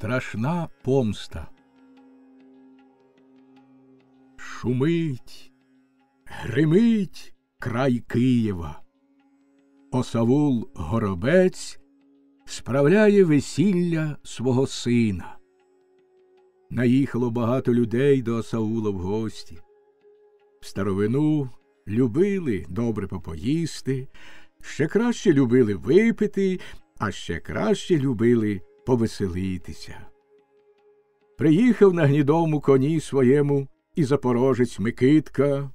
Страшна помста. Шумить, гримить край Києва. Осавул Горобець справляє весілля свого сина. Наїхало багато людей до Осаула в гості. В старовину любили добре попоїсти, ще краще любили випити, а ще краще любили повеселитися. Приїхав на гнідому коні своєму і запорожець Микитка,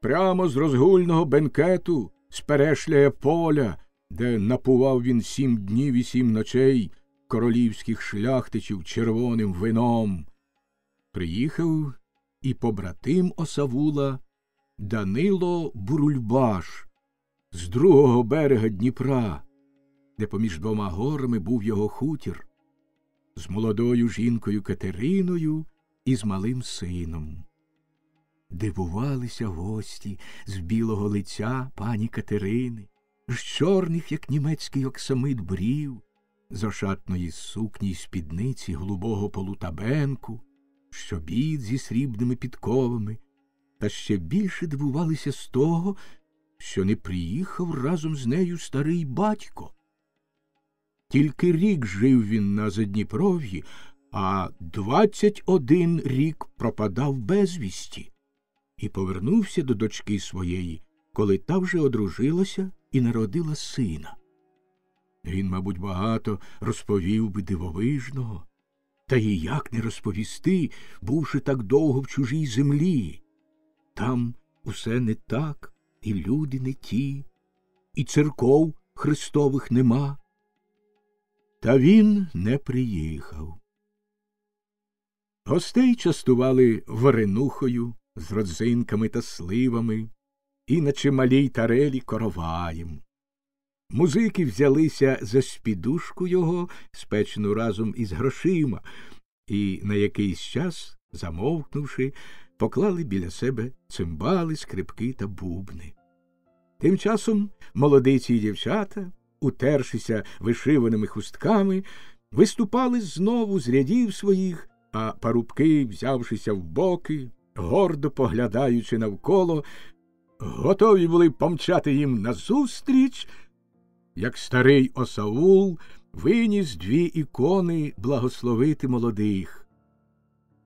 прямо з розгульного бенкету, з перешляє поля, де напував він сім днів і сім ночей королівських шляхтичів червоним вином. Приїхав і побратим осавула Данило Бурульбаш з другого берега Дніпра, де поміж двома горами був його хутір, з молодою жінкою Катериною і з малим сином. Дивувалися гості з білого лиця пані Катерини, з чорних, як німецький оксамит брів, з ошатної сукні й спідниці голубого полутабенку, щобід зі срібними підковами, та ще більше дивувалися з того, що не приїхав разом з нею старий батько. Тільки рік жив він на Задніпров'ї, а двадцять один рік пропадав безвісті і повернувся до дочки своєї, коли та вже одружилася і народила сина. Він, мабуть, багато розповів би дивовижного, та й як не розповісти, бувши так довго в чужій землі. Там усе не так, і люди не ті, і церков Христових нема. Та він не приїхав. Гостей частували варенухою з родзинками та сливами, і на чималій тарелі короваєм. Музики взялися за спідушку його, спечену разом із грошима, і на якийсь час, замовкнувши, поклали біля себе цимбали, скрипки та бубни. Тим часом молодиці й дівчата, утершися вишиваними хустками, виступали знову з рядів своїх, а парубки, взявшися в боки, гордо поглядаючи навколо, готові були помчати їм назустріч, як старий осаул виніс дві ікони благословити молодих.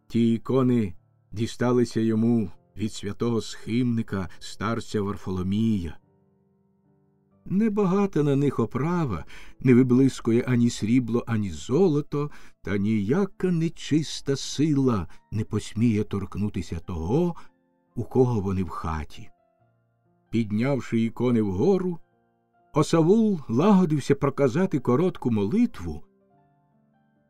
Ті ікони дісталися йому від святого схимника старця Варфоломія. Небагата на них оправа не виблискує ані срібло, ані золото, та ніяка нечиста сила не посміє торкнутися того, у кого вони в хаті. Піднявши ікони вгору, осавул лагодився проказати коротку молитву,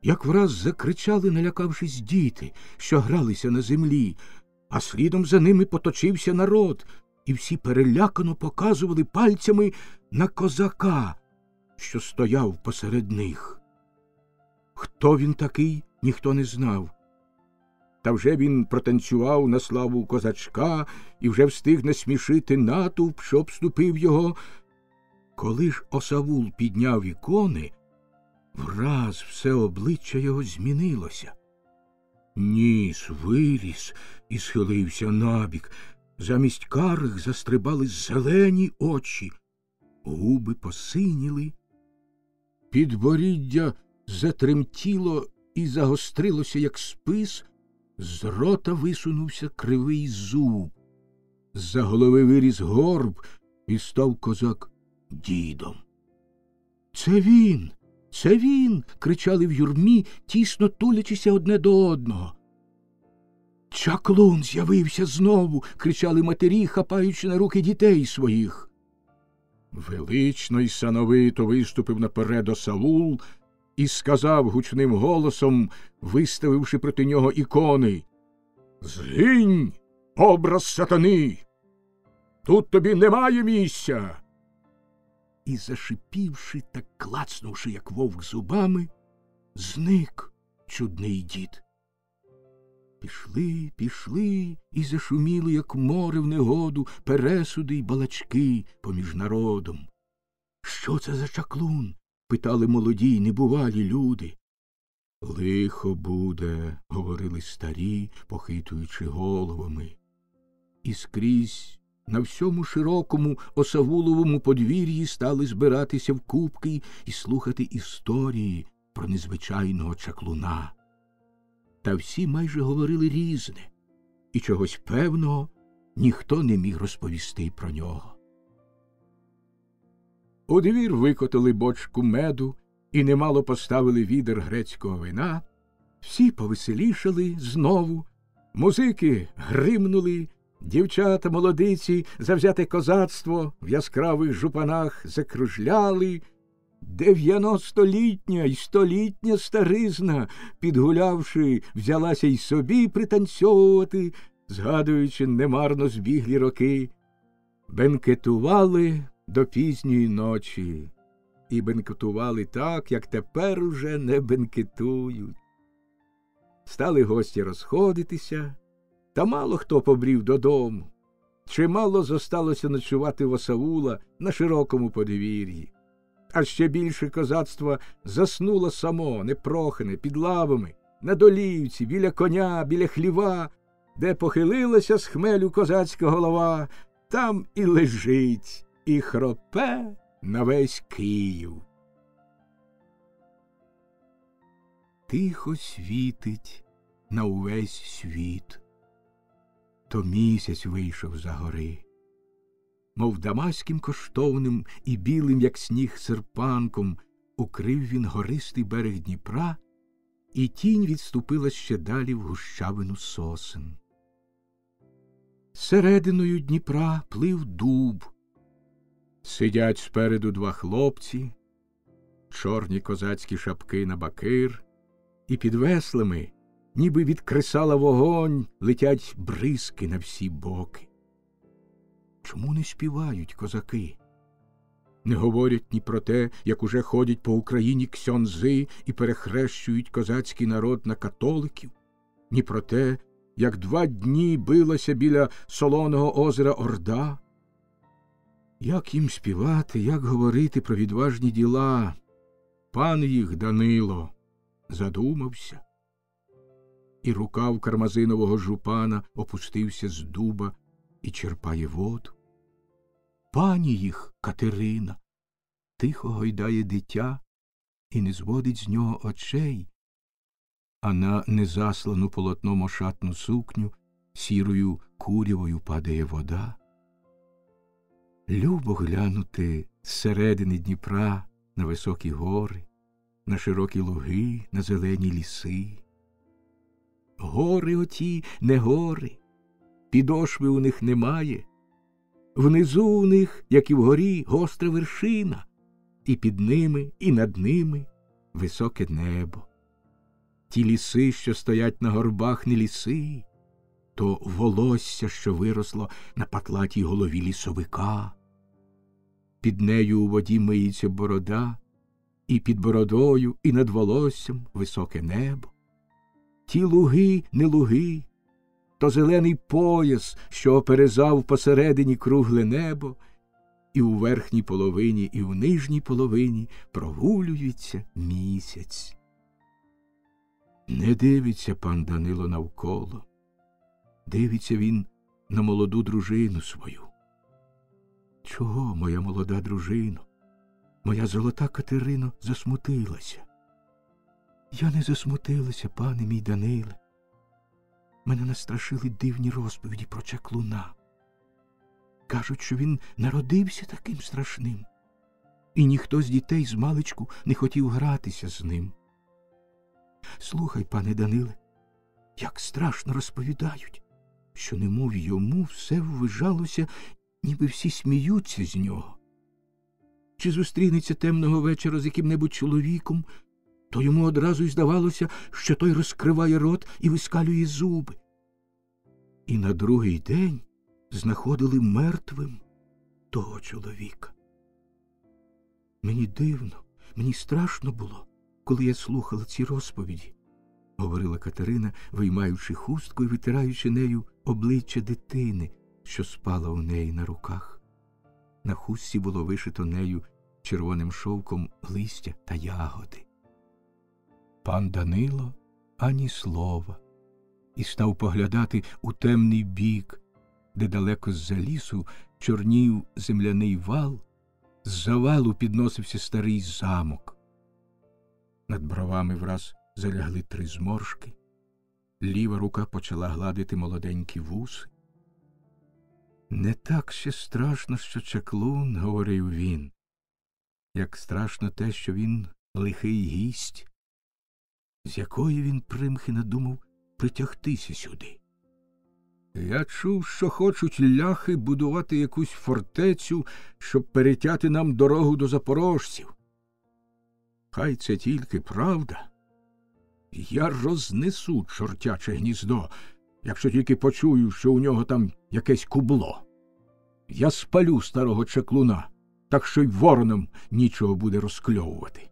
як враз закричали, налякавшись діти, що гралися на землі, а слідом за ними поточився народ, і всі перелякано показували пальцями на козака, що стояв посеред них. Хто він такий, ніхто не знав. Та вже він протанцював на славу козачка і вже встиг насмішити натовп, що обступив його. Коли ж осавул підняв ікони, враз все обличчя його змінилося. Ніс виріс і схилився набік. Замість карих застрибали зелені очі, губи посиніли. Підборіддя затремтіло і загострилося, як спис, з рота висунувся кривий зуб. З-за голови виріс горб і став козак дідом. Це він, це він. кричали в юрмі, тісно тулячися одне до одного. Чаклун з'явився знову. кричали матері, хапаючи на руки дітей своїх. Велично й сановито виступив наперед Осавул і сказав гучним голосом, виставивши проти нього ікони Згинь, образ сатани. Тут тобі немає місця. І, зашипівши та клацнувши, як вовк зубами, зник чудний дід. Пішли, пішли і зашуміли, як море в негоду, пересуди й балачки поміж народом. Що це за чаклун? питали молоді й небувалі люди. Лихо буде, говорили старі, похитуючи головами. І скрізь на всьому широкому осавуловому подвір'ї стали збиратися в кубки і слухати історії про незвичайного чаклуна. Та всі майже говорили різне, і чогось певного ніхто не міг розповісти про нього. У двір викотили бочку меду і немало поставили відер грецького вина, всі повеселішали знову, музики гримнули, дівчата молодиці завзяте козацтво в яскравих жупанах закружляли. Дев'яностолітня й столітня старизна, підгулявши, взялася й собі пританцьовувати, згадуючи немарно збіглі роки, бенкетували до пізньої ночі і бенкетували так, як тепер уже не бенкетують. Стали гості розходитися, та мало хто побрів додому. Чимало зосталося ночувати в Осаула на широкому подвір'ї. А ще більше козацтва заснуло само, непрохане, під лавами, на долівці, біля коня, біля хліва, де похилилася з хмелю козацька голова, там і лежить, і хропе на весь Київ. Тихо світить на увесь світ. То місяць вийшов за гори, мов дамаським коштовним і білим, як сніг серпанком, укрив він гористий берег Дніпра, і тінь відступила ще далі в гущавину сосен. Серединою Дніпра плив дуб, Сидять спереду два хлопці, чорні козацькі шапки на бакир, і під веслами, ніби від кресала вогонь, летять бризки на всі боки. Чому не співають козаки? Не говорять ні про те, як уже ходять по Україні ксьонзи і перехрещують козацький народ на католиків, ні про те, як два дні билася біля солоного озера Орда. Як їм співати, як говорити про відважні діла? Пан їх, Данило, задумався, і рукав кармазинового жупана опустився з дуба і черпає воду. Пані їх, Катерина, тихо гойдає дитя і не зводить з нього очей, а на незаслану полотном ошатну сукню сірою курявою падає вода. Любо глянути зсередини Дніпра на високі гори, на широкі луги, на зелені ліси. Гори оті не гори, підошви у них немає. Внизу у них, як і вгорі, гостра вершина, і під ними, і над ними високе небо. Ті ліси, що стоять на горбах, не ліси, то волосся, що виросло на патлатій голові лісовика. Під нею у воді миється борода, і під бородою, і над волоссям високе небо. Ті луги не луги, то зелений пояс, що оперезав посередині кругле небо, і у верхній половині, і в нижній половині прогулюється місяць. Не дивиться пан Данило навколо, дивиться він на молоду дружину свою. Чого, моя молода дружино, моя золота Катерино засмутилася? Я не засмутилася, пане мій Даниле. Мене настрашили дивні розповіді про чаклуна. Кажуть, що він народився таким страшним, і ніхто з дітей з маличку не хотів гратися з ним. Слухай, пане Даниле, як страшно розповідають, що немов йому все ввижалося ніби всі сміються з нього. Чи зустрінеться темного вечора з яким-небудь чоловіком, то йому одразу й здавалося, що той розкриває рот і вискалює зуби. І на другий день знаходили мертвим того чоловіка. Мені дивно, мені страшно було, коли я слухала ці розповіді, говорила Катерина, виймаючи хустку і витираючи нею обличчя дитини, що спала у неї на руках. На хустці було вишито нею червоним шовком листя та ягоди. Пан Данило ані слова, і став поглядати у темний бік, де далеко з за лісу чорнів земляний вал, з завалу підносився старий замок. Над бровами враз залягли три зморшки, ліва рука почала гладити молоденькі вуси. Не так ще страшно, що чаклун, говорив він, як страшно те, що він лихий гість, з якої він примхи надумав притягтися сюди. Я чув, що хочуть ляхи будувати якусь фортецю, щоб перетяти нам дорогу до запорожців. Хай це тільки правда. Я рознесу чортяче гніздо, якщо тільки почую, що у нього там якесь кубло. Я спалю старого чеклуна, так що й воронам нічого буде розкльовувати.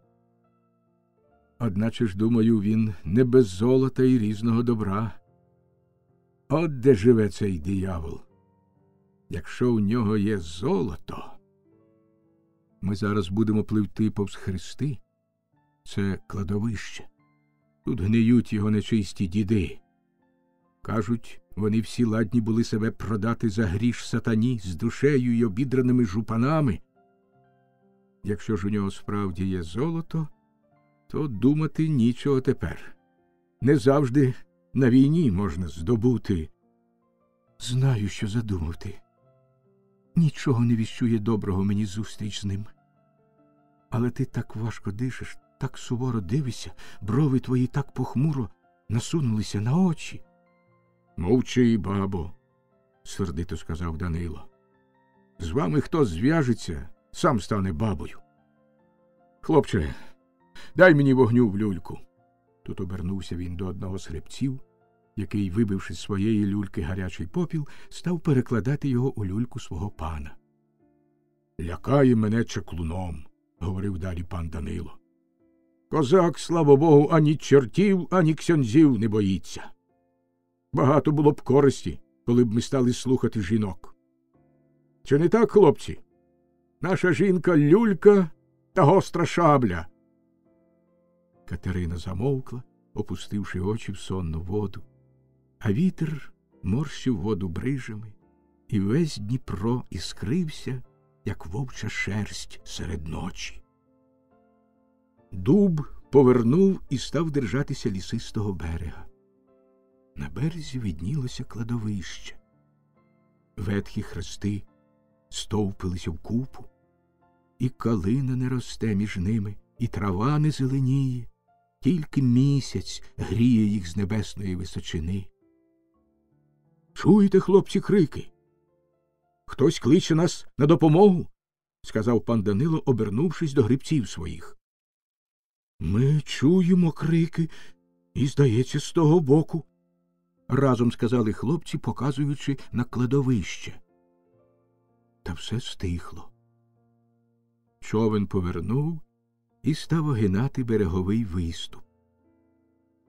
Одначе ж, думаю, він не без золота і різного добра. От де живе цей диявол. Якщо у нього є золото, ми зараз будемо пливти повз хрести. Це кладовище. Тут гниють його нечисті діди. Кажуть, вони всі ладні були себе продати за гріш сатані з душею й обідраними жупанами. Якщо ж у нього справді є золото, то думати нічого тепер. Не завжди на війні можна здобути. Знаю, що задумати. Нічого не віщує доброго мені зустріч з ним. Але ти так важко дишиш, так суворо дивишся, брови твої так похмуро насунулися на очі. Мовчи, бабо, сердито сказав Данило. З вами хто зв'яжеться, сам стане бабою. Хлопче, дай мені вогню в люльку. Тут обернувся він до одного з гребців, який, вибивши з своєї люльки гарячий попіл, став перекладати його у люльку свого пана. Лякає мене чеклуном, говорив далі пан Данило. Козак, слава Богу, ані чортів, ані ксьонзів не боїться. Багато було б користі, коли б ми стали слухати жінок. Чи не так, хлопці? Наша жінка люлька та гостра шабля. Катерина замовкла, опустивши очі в сонну воду, а вітер морщив воду брижами, і весь Дніпро іскрився, як вовча шерсть серед ночі. Дуб повернув і став держатися лісистого берега. На березі виднілося кладовище. Ветхі хрести стовпилися в купу, і калина не росте між ними, і трава не зеленіє, тільки місяць гріє їх з небесної височини. Чуєте, хлопці, крики? Хтось кличе нас на допомогу, сказав пан Данило, обернувшись до грибців своїх. Ми чуємо крики, і, здається, з того боку, разом сказали хлопці, показуючи на кладовище. Та все стихло. Човен повернув і став огинати береговий виступ.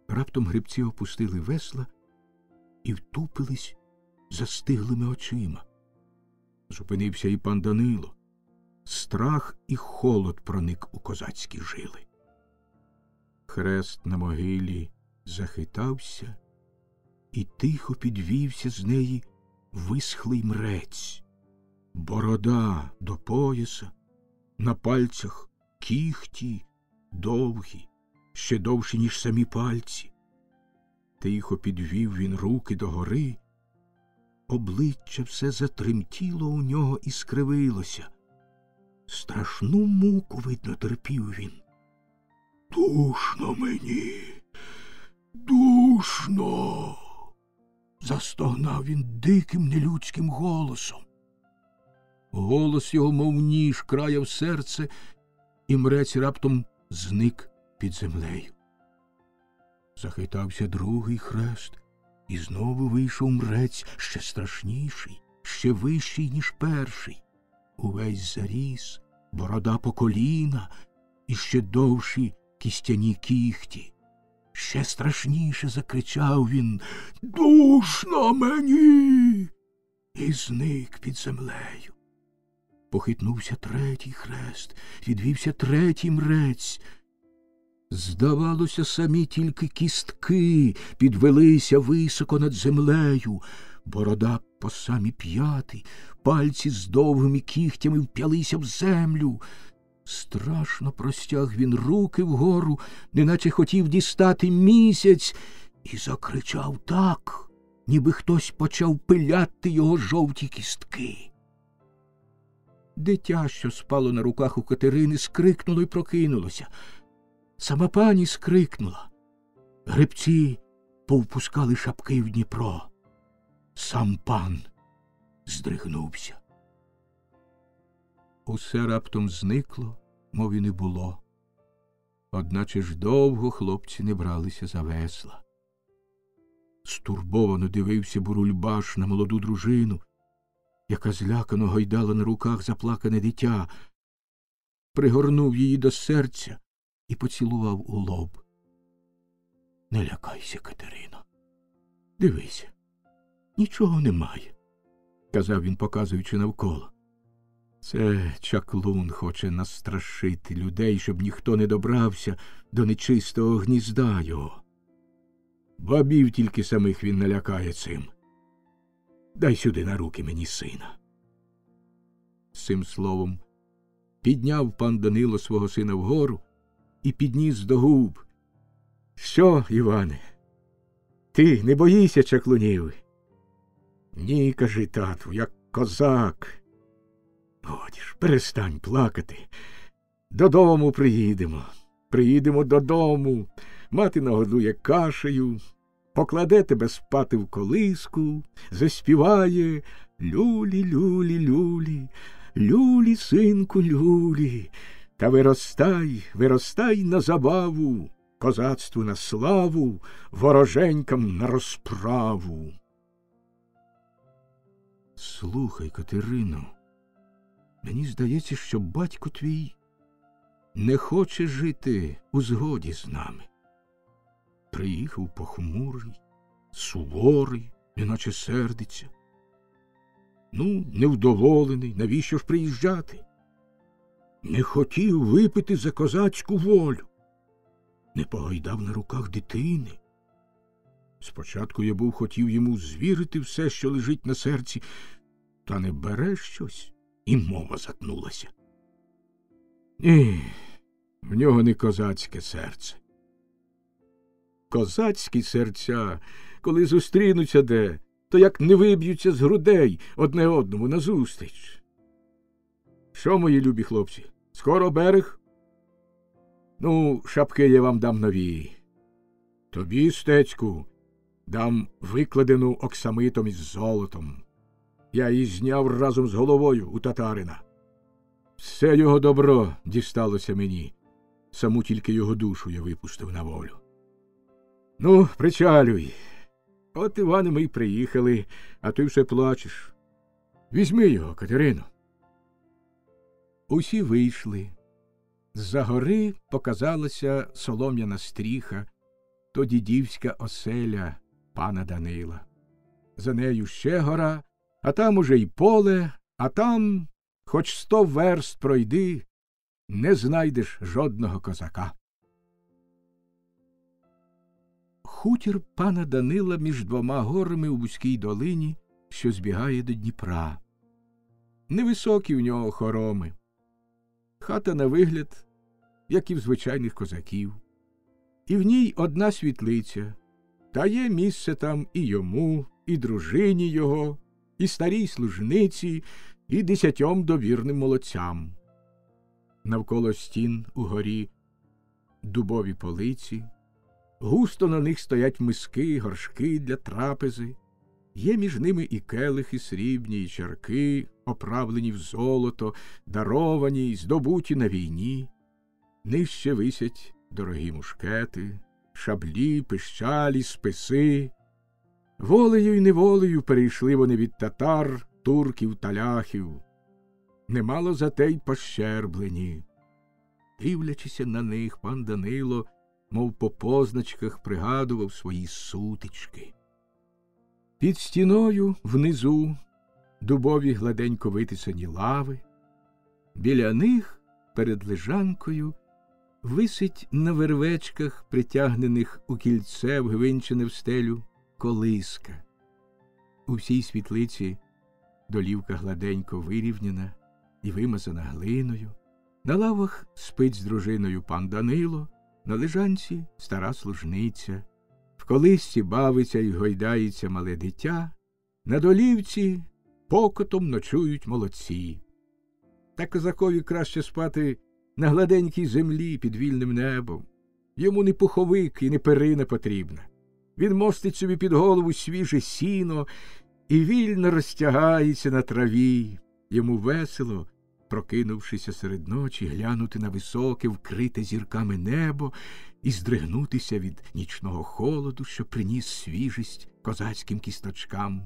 Раптом грибці опустили весла і втупились застиглими очима. Зупинився і пан Данило. Страх і холод проник у козацькі жили. Хрест на могилі захитався, і тихо підвівся з неї висхлий мрець, борода до пояса, на пальцях кіхті довгі, ще довші, ніж самі пальці. Тихо підвів він руки догори, обличчя все затремтіло у нього і скривилося. Страшну муку, видно, терпів він. Душно мені, душно. застогнав він диким нелюдським голосом. Голос його, мов ніж, краяв серце, і мрець раптом зник під землею. Захитався другий хрест, і знову вийшов мрець ще страшніший, ще вищий, ніж перший. Увесь заріс, борода по коліна, і ще довші кістяні кіхті. Ще страшніше закричав він Душно мені. І зник під землею. Похитнувся третій хрест, відвівся третій мрець. Здавалося, самі тільки кістки підвелися високо над землею, борода по самі п'яти, пальці з довгими кігтями вп'ялися в землю. Страшно простяг він руки вгору, неначе хотів дістати місяць, і закричав так, ніби хтось почав пиляти його жовті кістки. Дитя, що спало на руках у Катерини, скрикнуло і прокинулося. Сама пані скрикнула. Гребці повпускали шапки в Дніпро. Сам пан здригнувся. Усе раптом зникло, мов і не було. Одначе ж довго хлопці не бралися за весла. Стурбовано дивився Бурульбаш на молоду дружину, яка злякано гойдала на руках заплакане дитя, пригорнув її до серця і поцілував у лоб. Не лякайся, Катерино. Дивися, нічого немає, казав він, показуючи навколо. Це чаклун хоче настрашити людей, щоб ніхто не добрався до нечистого гнізда його. Бабів тільки самих він налякає цим. Дай сюди на руки мені сина. Цим словом підняв пан Данило свого сина вгору і підніс до губ. Що, Іване? Ти не боїшся чаклунів? Ні, кажи, тату, як козак. Годі ж, перестань плакати. Додому приїдемо. Приїдемо додому. Мати нагодує кашею, покладе тебе спати в колиску, заспіває люлі, люлі, люлі, люлі, синку, люлі. Та виростай, виростай на забаву, козацтву на славу, вороженькам на розправу. Слухай, Катерино, мені здається, що батько твій не хоче жити у згоді з нами. Приїхав похмурий, суворий, неначе сердиться. Ну, невдоволений, навіщо ж приїжджати? Не хотів випити за козацьку волю, не погойдав на руках дитини. Спочатку я був хотів йому звірити все, що лежить на серці, та не бере щось, і мова затнулася. Ні, в нього не козацьке серце. Козацькі серця, коли зустрінуться де, то як не виб'ються з грудей одне одному назустріч. Що, мої любі хлопці, скоро берег? Ну, шапки я вам дам нові. Тобі, стецьку, дам викладену оксамитом із золотом. Я її зняв разом з головою у татарина. Все його добро дісталося мені, саму тільки його душу я випустив на волю. Ну, причалюй. От Іване ми й приїхали, а ти все плачеш. Візьми його, Катерино. Усі вийшли. З-за гори показалася солом'яна стріха, то дідівська оселя пана Данила. За нею ще гора, а там уже й поле, а там, хоч сто верст пройди, не знайдеш жодного козака. Хутір пана Данила між двома горами у вузькій долині, що збігає до Дніпра. Невисокі в нього хороми. Хата на вигляд, як і в звичайних козаків. І в ній одна світлиця, та є місце там і йому, і дружині його, і старій служниці, і десятьом довірним молодцям. Навколо стін угорі дубові полиці, густо на них стоять миски, горшки для трапези, є між ними і келихи срібні, і чарки, оправлені в золото, даровані й здобуті на війні. Нижче висять дорогі мушкети, шаблі, пищалі, списи. Волею й неволею перейшли вони від татар, турків та ляхів. Немало за те й пощерблені. Дивлячися на них, пан Данило, мов по позначках, пригадував свої сутички. Під стіною внизу дубові гладенько витисані лави, біля них перед лежанкою висить на вервечках, притягнених у кільце, вгвинчене в стелю, колиска. У всій світлиці долівка гладенько вирівняна і вимазана глиною. На лавах спить з дружиною пан Данило, на лежанці стара служниця, в колисці бавиться і гойдається мале дитя, на долівці покотом ночують молодці. Та козакові краще спати на гладенькій землі під вільним небом. Йому не пуховик і не перина потрібна. Він мостить собі під голову свіже сіно і вільно розтягається на траві. Йому весело, прокинувшися серед ночі, глянути на високе, вкрите зірками небо і здригнутися від нічного холоду, що приніс свіжість козацьким кісточкам.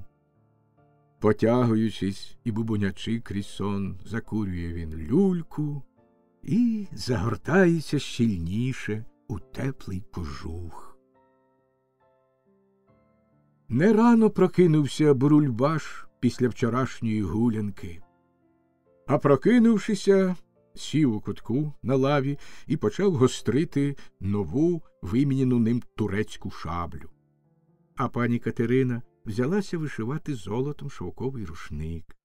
Потягуючись і бубонячи крізь сон, закурює він люльку і загортається щільніше у теплий кожух. Не рано прокинувся Бурульбаш після вчорашньої гулянки, а прокинувшися, сів у кутку на лаві і почав гострити нову вимінену ним турецьку шаблю. А пані Катерина взялася вишивати золотом шовковий рушник.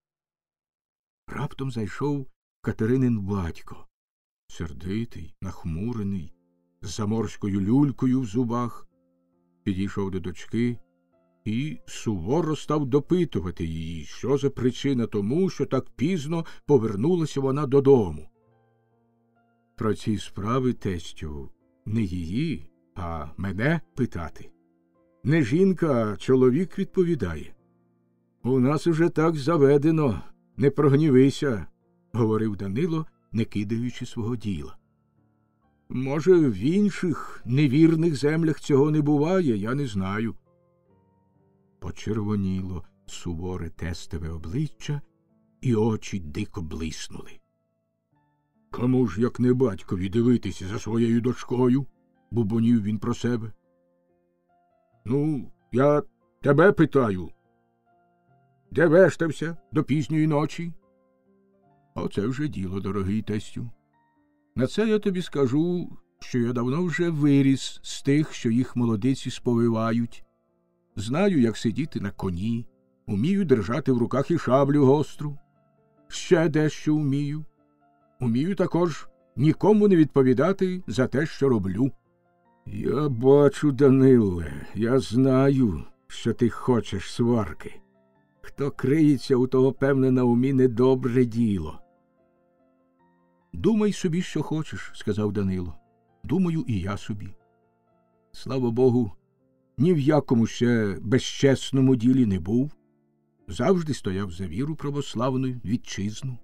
Раптом зайшов Катеринин батько, сердитий, нахмурений, з заморською люлькою в зубах, підійшов до дочки і суворо став допитувати її, що за причина тому, що так пізно повернулася вона додому. Про ці справи тестю не її, а мене питати. Не жінка, а чоловік відповідає. У нас уже так заведено, не прогнівися, говорив Данило, не кидаючи свого діла. Може, в інших невірних землях цього не буває, я не знаю. Почервоніло суворе тестове обличчя, і очі дико блиснули. Кому ж, як не батькові, дивитися за своєю дочкою? бубонів він про себе. Ну, я тебе питаю. Де вештався до пізньої ночі? Оце вже діло, дорогий тестю. На це я тобі скажу, що я давно вже виріс з тих, що їх молодиці сповивають. Знаю, як сидіти на коні, умію держати в руках і шаблю гостру. Ще дещо вмію. Умію також нікому не відповідати за те, що роблю. Я бачу, Даниле, я знаю, що ти хочеш сварки. Хто криється, у того, певне, на умі недобре діло. Думай собі, що хочеш, сказав Данило. Думаю, і я собі. Слава Богу, ні в якому ще безчесному ділі не був. Завжди стояв за віру православну вітчизну.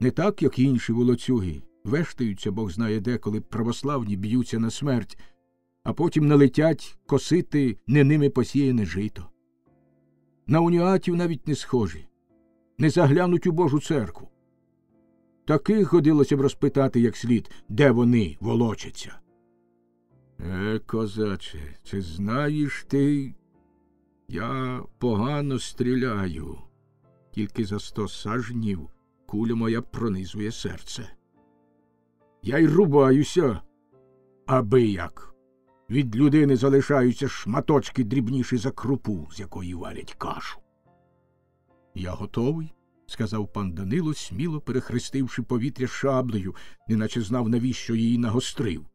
Не так, як інші волоцюги, вештаються, Бог знає де, коли православні б'ються на смерть, а потім налетять косити не ними посіяне жито. На уніатів навіть не схожі, не заглянуть у Божу церкву. Таких годилося б розпитати як слід, де вони волочаться. Е, козаче, чи знаєш ти? Я погано стріляю, тільки за сто сажнів куля моя пронизує серце. Я й рубаюся, аби як. Від людини залишаються шматочки дрібніші за крупу, з якої варять кашу. Я готовий, сказав пан Данило, сміло перехрестивши повітря шаблею, неначе знав, навіщо її нагострив.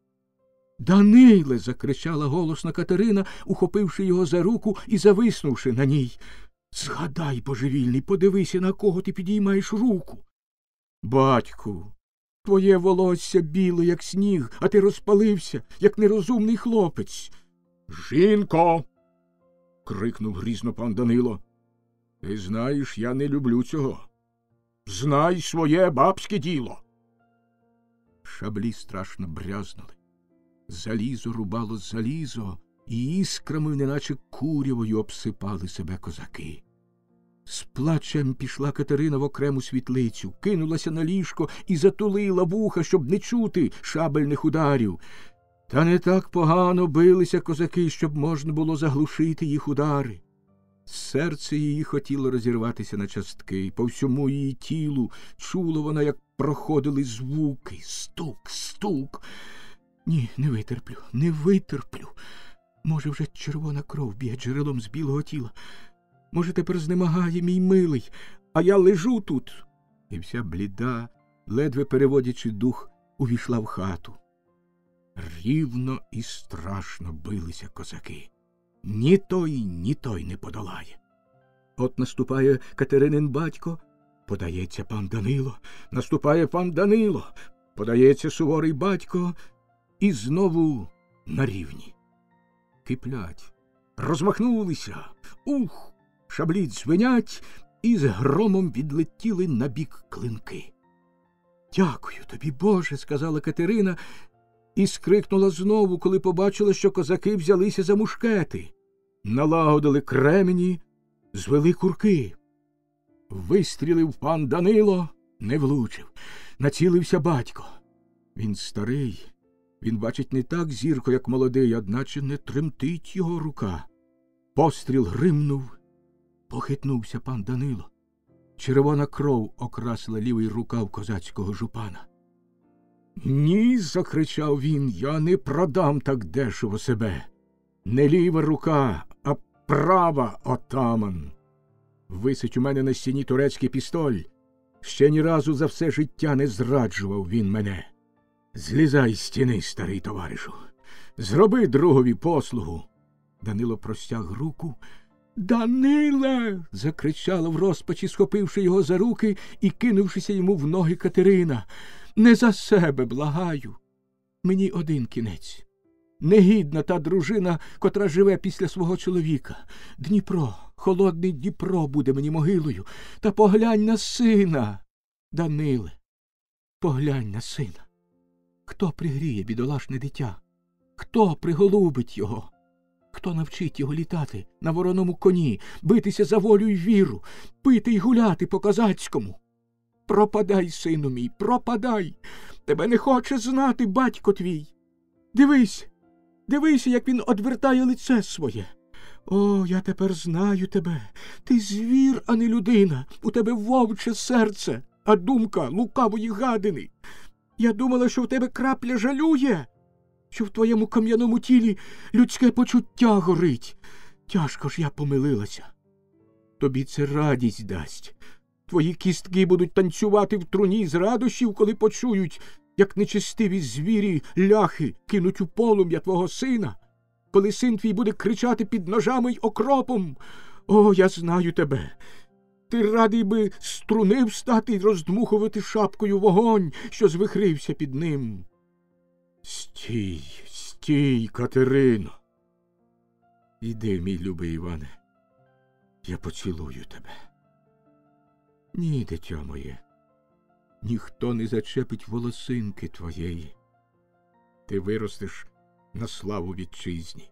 Даниле. закричала голосна Катерина, ухопивши його за руку і зависнувши на ній. Згадай, божевільний, подивися, на кого ти підіймаєш руку. Батьку, твоє волосся біле, як сніг, а ти розпалився, як нерозумний хлопець. Жінко. крикнув грізно пан Данило. Ти знаєш, я не люблю цього. Знай своє бабське діло. Шаблі страшно брязнули. Залізо рубало залізо, і іскрами, неначе курявою, обсипали себе козаки. З плачем пішла Катерина в окрему світлицю, кинулася на ліжко і затулила вуха, щоб не чути шабельних ударів. Та не так погано билися козаки, щоб можна було заглушити їх удари. Серце її хотіло розірватися на частки, по всьому її тілу чула вона, як проходили звуки, стук, стук. Ні, не витерплю, не витерплю. Може, вже червона кров б'є джерелом з білого тіла. Може, тепер знемагає мій милий, а я лежу тут. І вся бліда, ледве переводячи дух, увійшла в хату. Рівно і страшно билися козаки. Ні той, ні той не подолає. От наступає Катеринин батько, подається пан Данило, наступає пан Данило, подається суворий батько і знову на рівні. Киплять, розмахнулися, ух, шаблі дзвенять і з громом відлетіли на бік клинки. Дякую тобі, Боже, сказала Катерина і скрикнула знову, коли побачила, що козаки взялися за мушкети, налагодили кремені, звели курки. Вистрілив пан Данило, не влучив, націлився батько. Він старий, він бачить не так зірко, як молодий, одначе не тремтить його рука. Постріл гримнув, похитнувся пан Данило. Червона кров окрасила лівий рукав козацького жупана. Ні, закричав він, я не продам так дешево себе. Не ліва рука, а права отаман. Висить у мене на стіні турецький пістоль. Ще ні разу за все життя не зраджував він мене. Злізай з стіни, старий товаришу. Зроби другові послугу. Данило простяг руку. Даниле. закричала в розпачі, схопивши його за руки і кинувшися йому в ноги Катерина. Не за себе благаю. Мені один кінець. Негідна та дружина, котра живе після свого чоловіка. Дніпро, холодний Дніпро буде мені могилою. Та поглянь на сина. Даниле, поглянь на сина. Хто пригріє бідолашне дитя? Хто приголубить його? Хто навчить його літати на вороному коні, битися за волю й віру, пити й гуляти по козацькому? Пропадай, сину мій, пропадай. Тебе не хоче знати батько твій. Дивись, дивися, як він одвертає лице своє. О, я тепер знаю тебе. Ти звір, а не людина. У тебе вовче серце, а думка лукавої гадини. Я думала, що в тебе крапля жалює, що в твоєму кам'яному тілі людське почуття горить. Тяжко ж я помилилася. Тобі це радість дасть. Твої кістки будуть танцювати в труні з радощів, коли почують, як нечестиві звірі ляхи кинуть у полум'я твого сина, коли син твій буде кричати під ножами й окропом. О, я знаю тебе. Ти радий би струни встати й роздмухувати шапкою вогонь, що звихрився під ним. Стій, стій, Катерино. Іди, мій любий Іване, я поцілую тебе. Ні, дитя моє, ніхто не зачепить волосинки твоєї. Ти виростеш на славу вітчизні,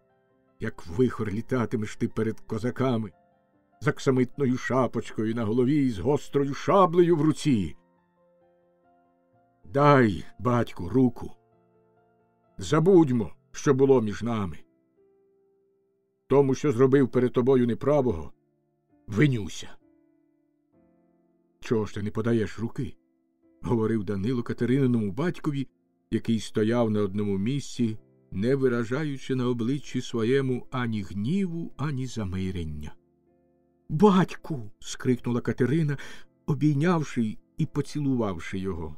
як вихор літатимеш ти перед козаками, з аксамитною шапочкою на голові і з гострою шаблею в руці. Дай, батьку, руку. Забудьмо, що було між нами. Тому, що зробив перед тобою неправого, винюся. Чого ж ти не подаєш руки? говорив Данило Катерининому батькові, який стояв на одному місці, не виражаючи на обличчі своєму ані гніву, ані замирення. Батьку. скрикнула Катерина, обійнявши і поцілувавши його.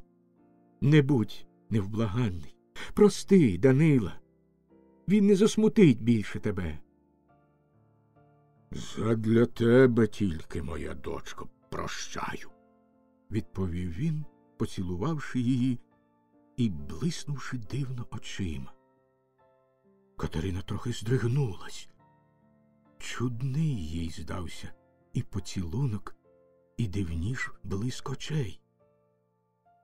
Не будь невблаганний. Прости, Данила. Він не засмутить більше тебе. Задля тебе тільки, моя дочко, прощаю, відповів він, поцілувавши її і блиснувши дивно очима. Катерина трохи здригнулась. Чудний їй здався і поцілунок, і дивніш блиск очей.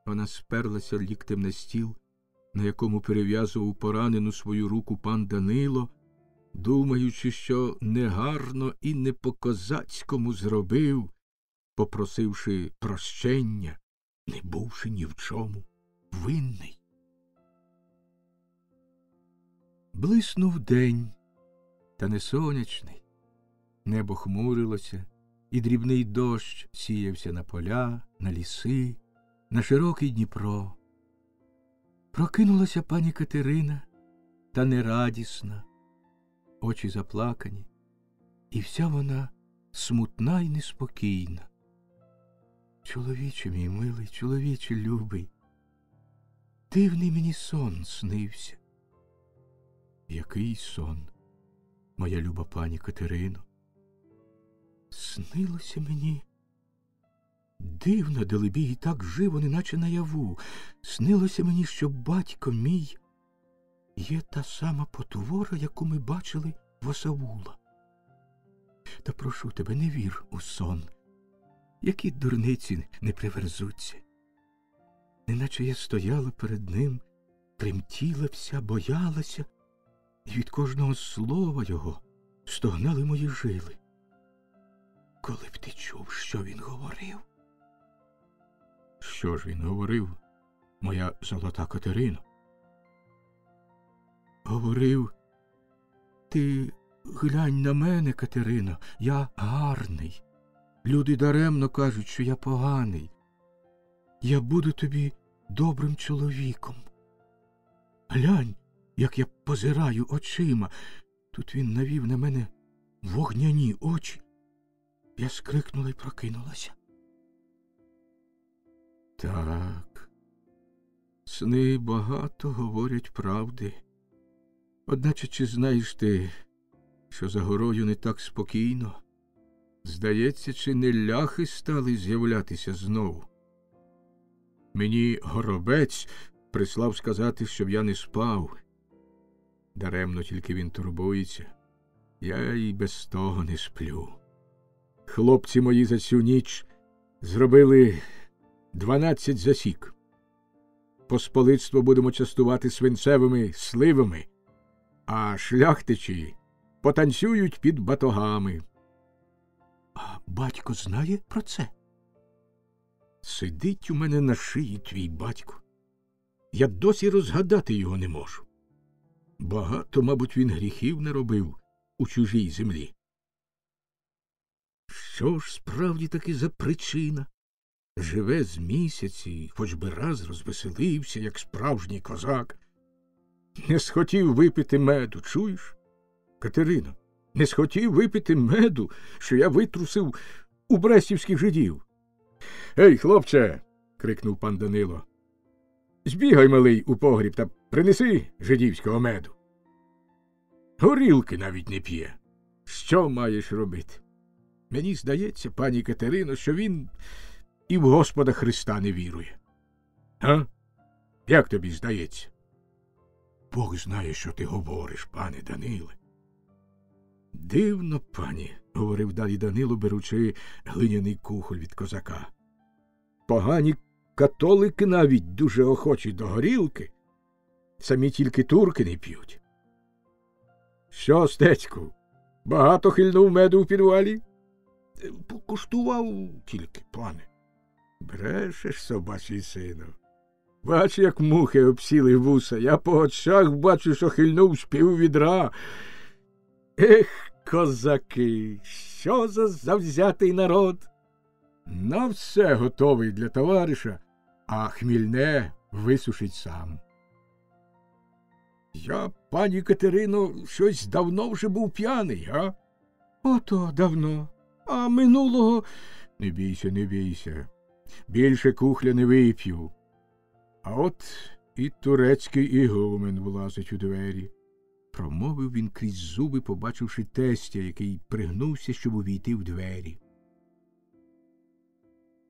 Вона сперлася ліктем на стіл, на якому перев'язував поранену свою руку пан Данило, думаючи, що негарно і не по козацькому зробив, попросивши прощення, не бувши ні в чому винний. Блиснув день, та не сонячний. Небо хмурилося, і дрібний дощ сіявся на поля, на ліси, на широкий Дніпро. Прокинулася пані Катерина, та нерадісна, очі заплакані, і вся вона смутна й неспокійна. Чоловіче мій милий, чоловіче любий, дивний мені сон снився. Який сон, моя люба пані Катерино? Снилося мені. Дивно, делебій, і так живо, неначе наяву. Снилося мені, що батько мій є та сама потвора, яку ми бачили в Осавула. Та прошу тебе, не вір у сон, які дурниці не приверзуться. Неначе я стояла перед ним, тремтіла вся, боялася, і від кожного слова його стогнали мої жили. Коли б ти чув, що він говорив? Що ж він говорив, моя золота Катерино? Говорив, ти глянь на мене, Катерино, я гарний. Люди даремно кажуть, що я поганий. Я буду тобі добрим чоловіком. Глянь, як я позираю очима. Тут він навів на мене вогняні очі. Я скрикнула й прокинулася. Так, сни багато говорять правди. Одначе чи знаєш ти, що за горою не так спокійно? Здається, чи не ляхи стали з'являтися знову? Мені горобець прислав сказати, щоб я не спав. Даремно тільки він турбується. Я й без того не сплю. Хлопці мої за цю ніч зробили дванадцять засік. Посполитство будемо частувати свинцевими сливами, а шляхтичі потанцюють під батогами. А батько знає про це? Сидить у мене на шиї твій батько. Я досі розгадати його не можу. Багато, мабуть, він гріхів не робив у чужій землі. Що ж справді таки за причина? Живе з місяці, хоч би раз розвеселився, як справжній козак. Не схотів випити меду, чуєш? Катерино, не схотів випити меду, що я витрусив у брестівських жидів. Ей, хлопче. крикнув пан Данило. Збігай, малий, у погріб та принеси жидівського меду. Горілки навіть не п'є. Що маєш робити? Мені здається, пані Катерино, що він і в Господа Христа не вірує. А? Як тобі здається? Бог знає, що ти говориш, пане Даниле. Дивно, пані, говорив далі Данило, беручи глиняний кухоль від козака. Погані католики навіть дуже охочі до горілки, самі тільки турки не п'ють. Що, стецьку, багато хильнув меду в підвалі? Покуштував тільки, пане. Брешеш, собачий сину. Бач, як мухи обсіли вуса. Я по очах бачу, що хильнув з піввідра. Ех, козаки, що за завзятий народ. На все готовий для товариша, а хмільне висушить сам. Я, пані Катерино, щось давно вже був п'яний, а? Ото давно. А минулого. Не бійся, не бійся. Більше кухля не вип'ю. А от і турецький ігумен влазить у двері. Промовив він крізь зуби, побачивши тестя, який пригнувся, щоб увійти в двері.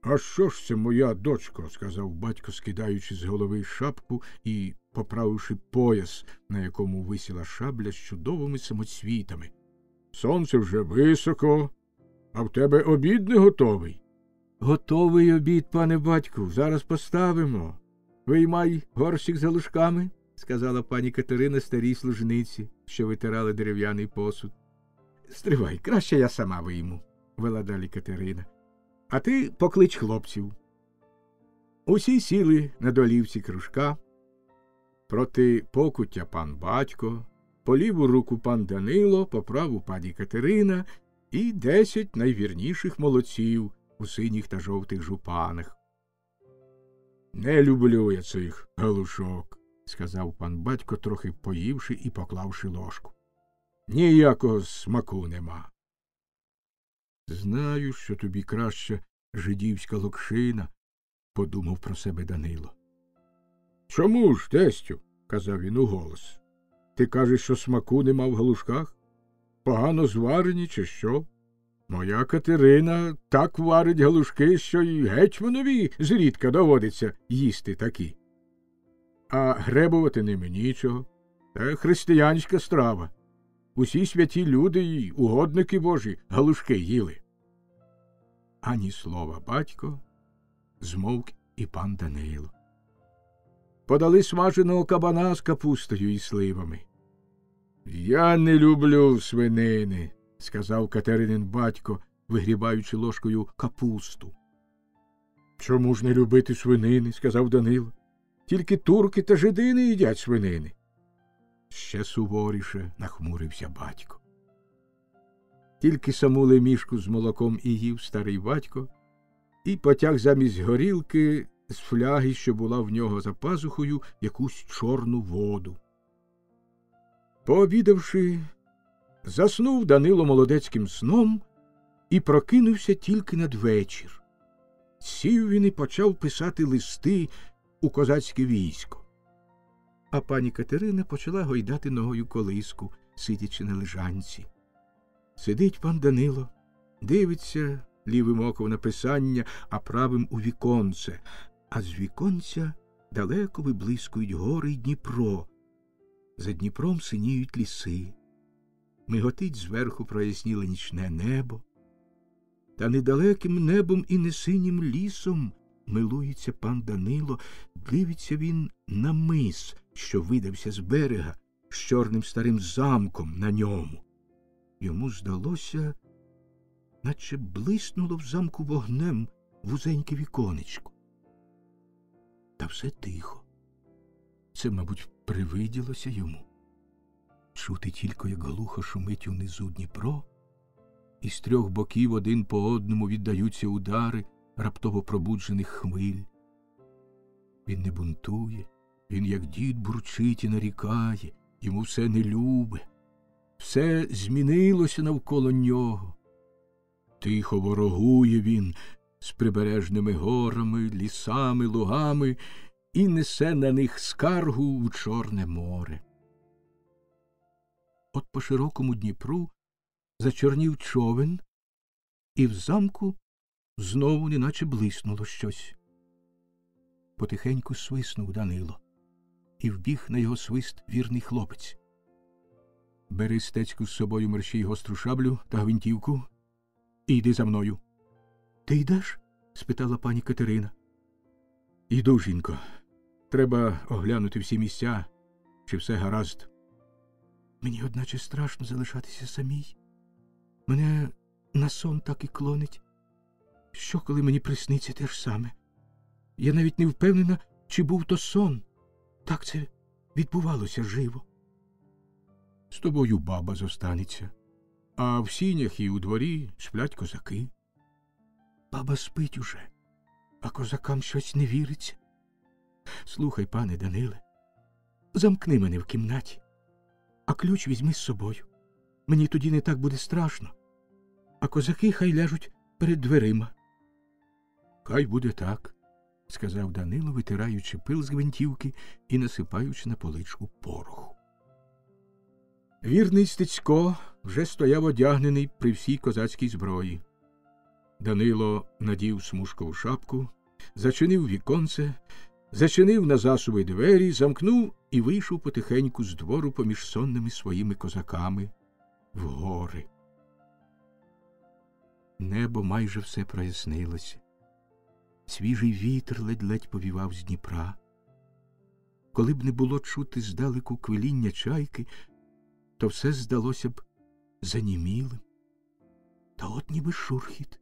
А що ж це моя дочко? сказав батько, скидаючи з голови шапку і поправивши пояс, на якому висіла шабля з чудовими самоцвітами. Сонце вже високо, а в тебе обід не готовий. Готовий обід, пане батьку, зараз поставимо. Виймай горщик за лужками, сказала пані Катерина старій служниці, що витирали дерев'яний посуд. Стривай, краще я сама вийму, вела далі Катерина. А ти поклич хлопців. Усі сіли на долівці кружка. Проти покуття пан батько, по ліву руку пан Данило, по праву пані Катерина і десять найвірніших молодців у синіх та жовтих жупанах. Не люблю я цих галушок, сказав пан батько, трохи поївши і поклавши ложку. Ніякого смаку нема. Знаю, що тобі краще жидівська локшина, подумав про себе Данило. Чому ж, тестю? казав він уголос. Ти кажеш, що смаку нема в галушках? Погано зварені, чи що? Моя Катерина так варить галушки, що й гетьманові зрідка доводиться їсти такі. А гребувати ними нічого. Це християнська страва. Усі святі люди й угодники божі галушки їли. Ані слова батько змовк і пан Данило. Подали смаженого кабана з капустою і сливами. Я не люблю свинини, сказав Катеринин батько, вигрібаючи ложкою капусту. Чому ж не любити свинини? сказав Данило. Тільки турки та жидини їдять свинини. Ще суворіше нахмурився батько. Тільки саму лемішку з молоком і їв старий батько, і потяг замість горілки з фляги, що була в нього за пазухою, якусь чорну воду. Пообідавши, заснув Данило молодецьким сном і прокинувся тільки надвечір. Сів він і почав писати листи у козацьке військо. А пані Катерина почала гойдати ногою колиску, сидячи на лежанці. Сидить пан Данило, дивиться лівим оком на писання, а правим у віконце, а з віконця далеко виблискують гори й Дніпро. За Дніпром синіють ліси. Миготить зверху проясніле нічне небо. Та недалеким небом і не синім лісом милується пан Данило, дивиться він на мис, що видався з берега, з чорним старим замком на ньому. Йому здалося, наче блиснуло в замку вогнем вузеньке віконечко. Та все тихо. Це, мабуть, привиділося йому. Чути тільки, як глухо шумить унизу Дніпро, і з трьох боків один по одному віддаються удари раптово пробуджених хвиль. Він не бунтує, він, як дід, бурчить і нарікає, йому все не любе, все змінилося навколо нього. Тихо ворогує він з прибережними горами, лісами, лугами і несе на них скаргу в Чорне море. От по широкому Дніпру зачорнів човен, і в замку знову неначе блиснуло щось. Потихеньку свиснув Данило, і вбіг на його свист вірний хлопець. Бери стецьку з собою мерщій гостру шаблю та гвинтівку і йди за мною. Ти йдеш? спитала пані Катерина. Іду, жінко. Треба оглянути всі місця, чи все гаразд. Мені, одначе, страшно залишатися самій. Мене на сон так і клонить. Що, коли мені присниться те ж саме? Я навіть не впевнена, чи був то сон. Так це відбувалося живо. З тобою баба зостанеться, а в сінях і у дворі сплять козаки. Баба спить уже, а козакам щось не віриться. Слухай, пане Даниле, замкни мене в кімнаті, а ключ візьми з собою. Мені тоді не так буде страшно, а козаки хай ляжуть перед дверима. Хай буде так, сказав Данило, витираючи пил з гвинтівки і насипаючи на поличку пороху. Вірний Стецько вже стояв одягнений при всій козацькій зброї. Данило надів смужкову шапку, зачинив віконце, зачинив на засуви двері, замкнув і вийшов потихеньку з двору поміж сонними своїми козаками в гори. Небо майже все прояснилося. Свіжий вітер ледь-ледь повівав з Дніпра. Коли б не було чути здалеку квиління чайки, то все здалося б занімілим. Та от ніби шурхіт.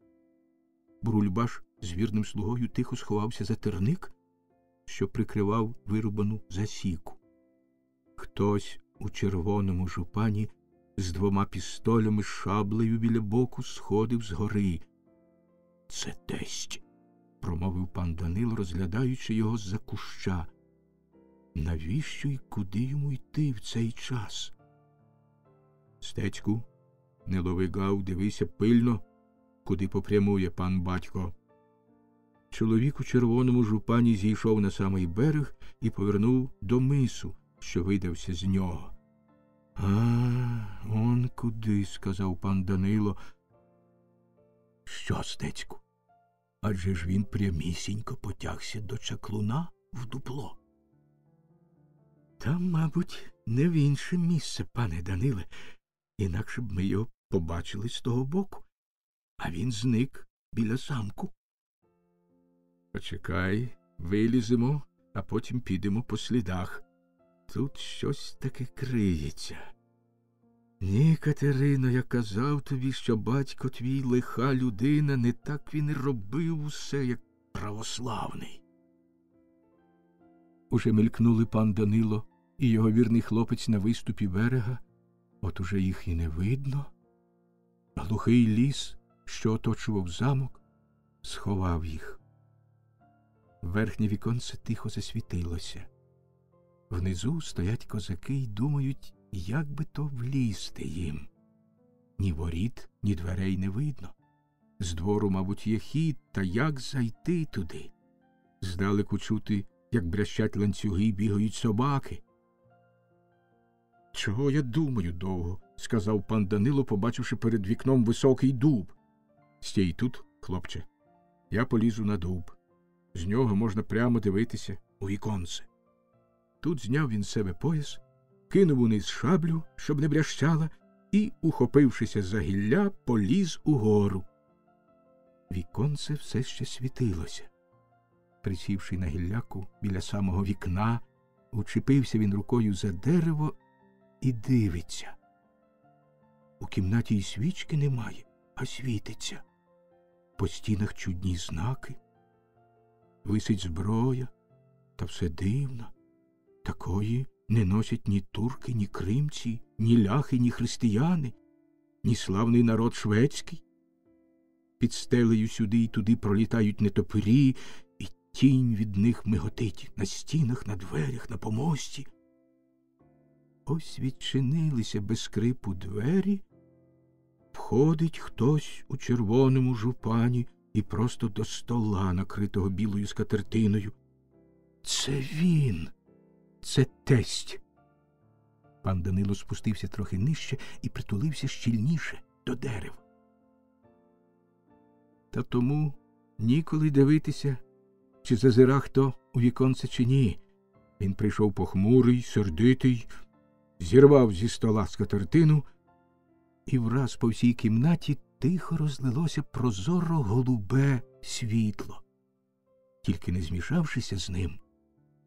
Бурульбаш з вірним слугою тихо сховався за терник, що прикривав вирубану засіку. Хтось у червоному жупані з двома пістолями шаблею біля боку сходив з гори. Це тесть, промовив пан Данило, розглядаючи його з-за куща. навіщо і куди йому йти в цей час? Стецьку, не лови гав, дивися пильно, куди попрямує пан батько. Чоловік у червоному жупані зійшов на самий берег і повернув до мису, що видався з нього. А, он куди, сказав пан Данило. Що, стецьку? Адже ж він прямісінько потягся до чаклуна в дупло. Там, мабуть, не в інше місце, пане Даниле, інакше б ми його побачили з того боку, а він зник біля замку. Почекай, виліземо, а потім підемо по слідах. Тут щось таке криється. Ні, Катерино, я казав тобі, що батько твій лиха людина, не так він і робив усе, як православний. Уже мелькнули пан Данило і його вірний хлопець на виступі берега, от уже їх і не видно. Глухий ліс, що оточував замок, сховав їх. Верхнє віконце тихо засвітилося. Внизу стоять козаки й думають, як би то влізти їм. Ні воріт, ні дверей не видно. З двору, мабуть, є хід, та як зайти туди? Здалеку чути, як брящать ланцюги й бігають собаки. Чого я думаю довго? сказав пан Данило, побачивши перед вікном високий дуб. Стій тут, хлопче, я полізу на дуб. З нього можна прямо дивитися у віконце. Тут зняв він з себе пояс, кинув униз шаблю, щоб не брящала, і, ухопившися за гілля, поліз угору. Віконце все ще світилося. Присівши на гілляку біля самого вікна, учепився він рукою за дерево і дивиться. У кімнаті й свічки немає, а світиться. По стінах чудні знаки. Висить зброя, та все дивно. Такої не носять ні турки, ні кримці, ні ляхи, ні християни, ні славний народ шведський. Під стелею сюди й туди пролітають нетопирі, і тінь від них миготить на стінах, на дверях, на помості. Ось відчинилися без скрипу двері, входить хтось у червоному жупані і просто до стола, накритого білою скатертиною. Це він, це тесть. Пан Данило спустився трохи нижче і притулився щільніше до дерева. Та тому ніколи дивитися, чи зазира хто у віконце, чи ні. Він прийшов похмурий, сердитий, зірвав зі стола скатертину, і враз по всій кімнаті тихо розлилося прозоро голубе світло. Тільки не змішавшися з ним,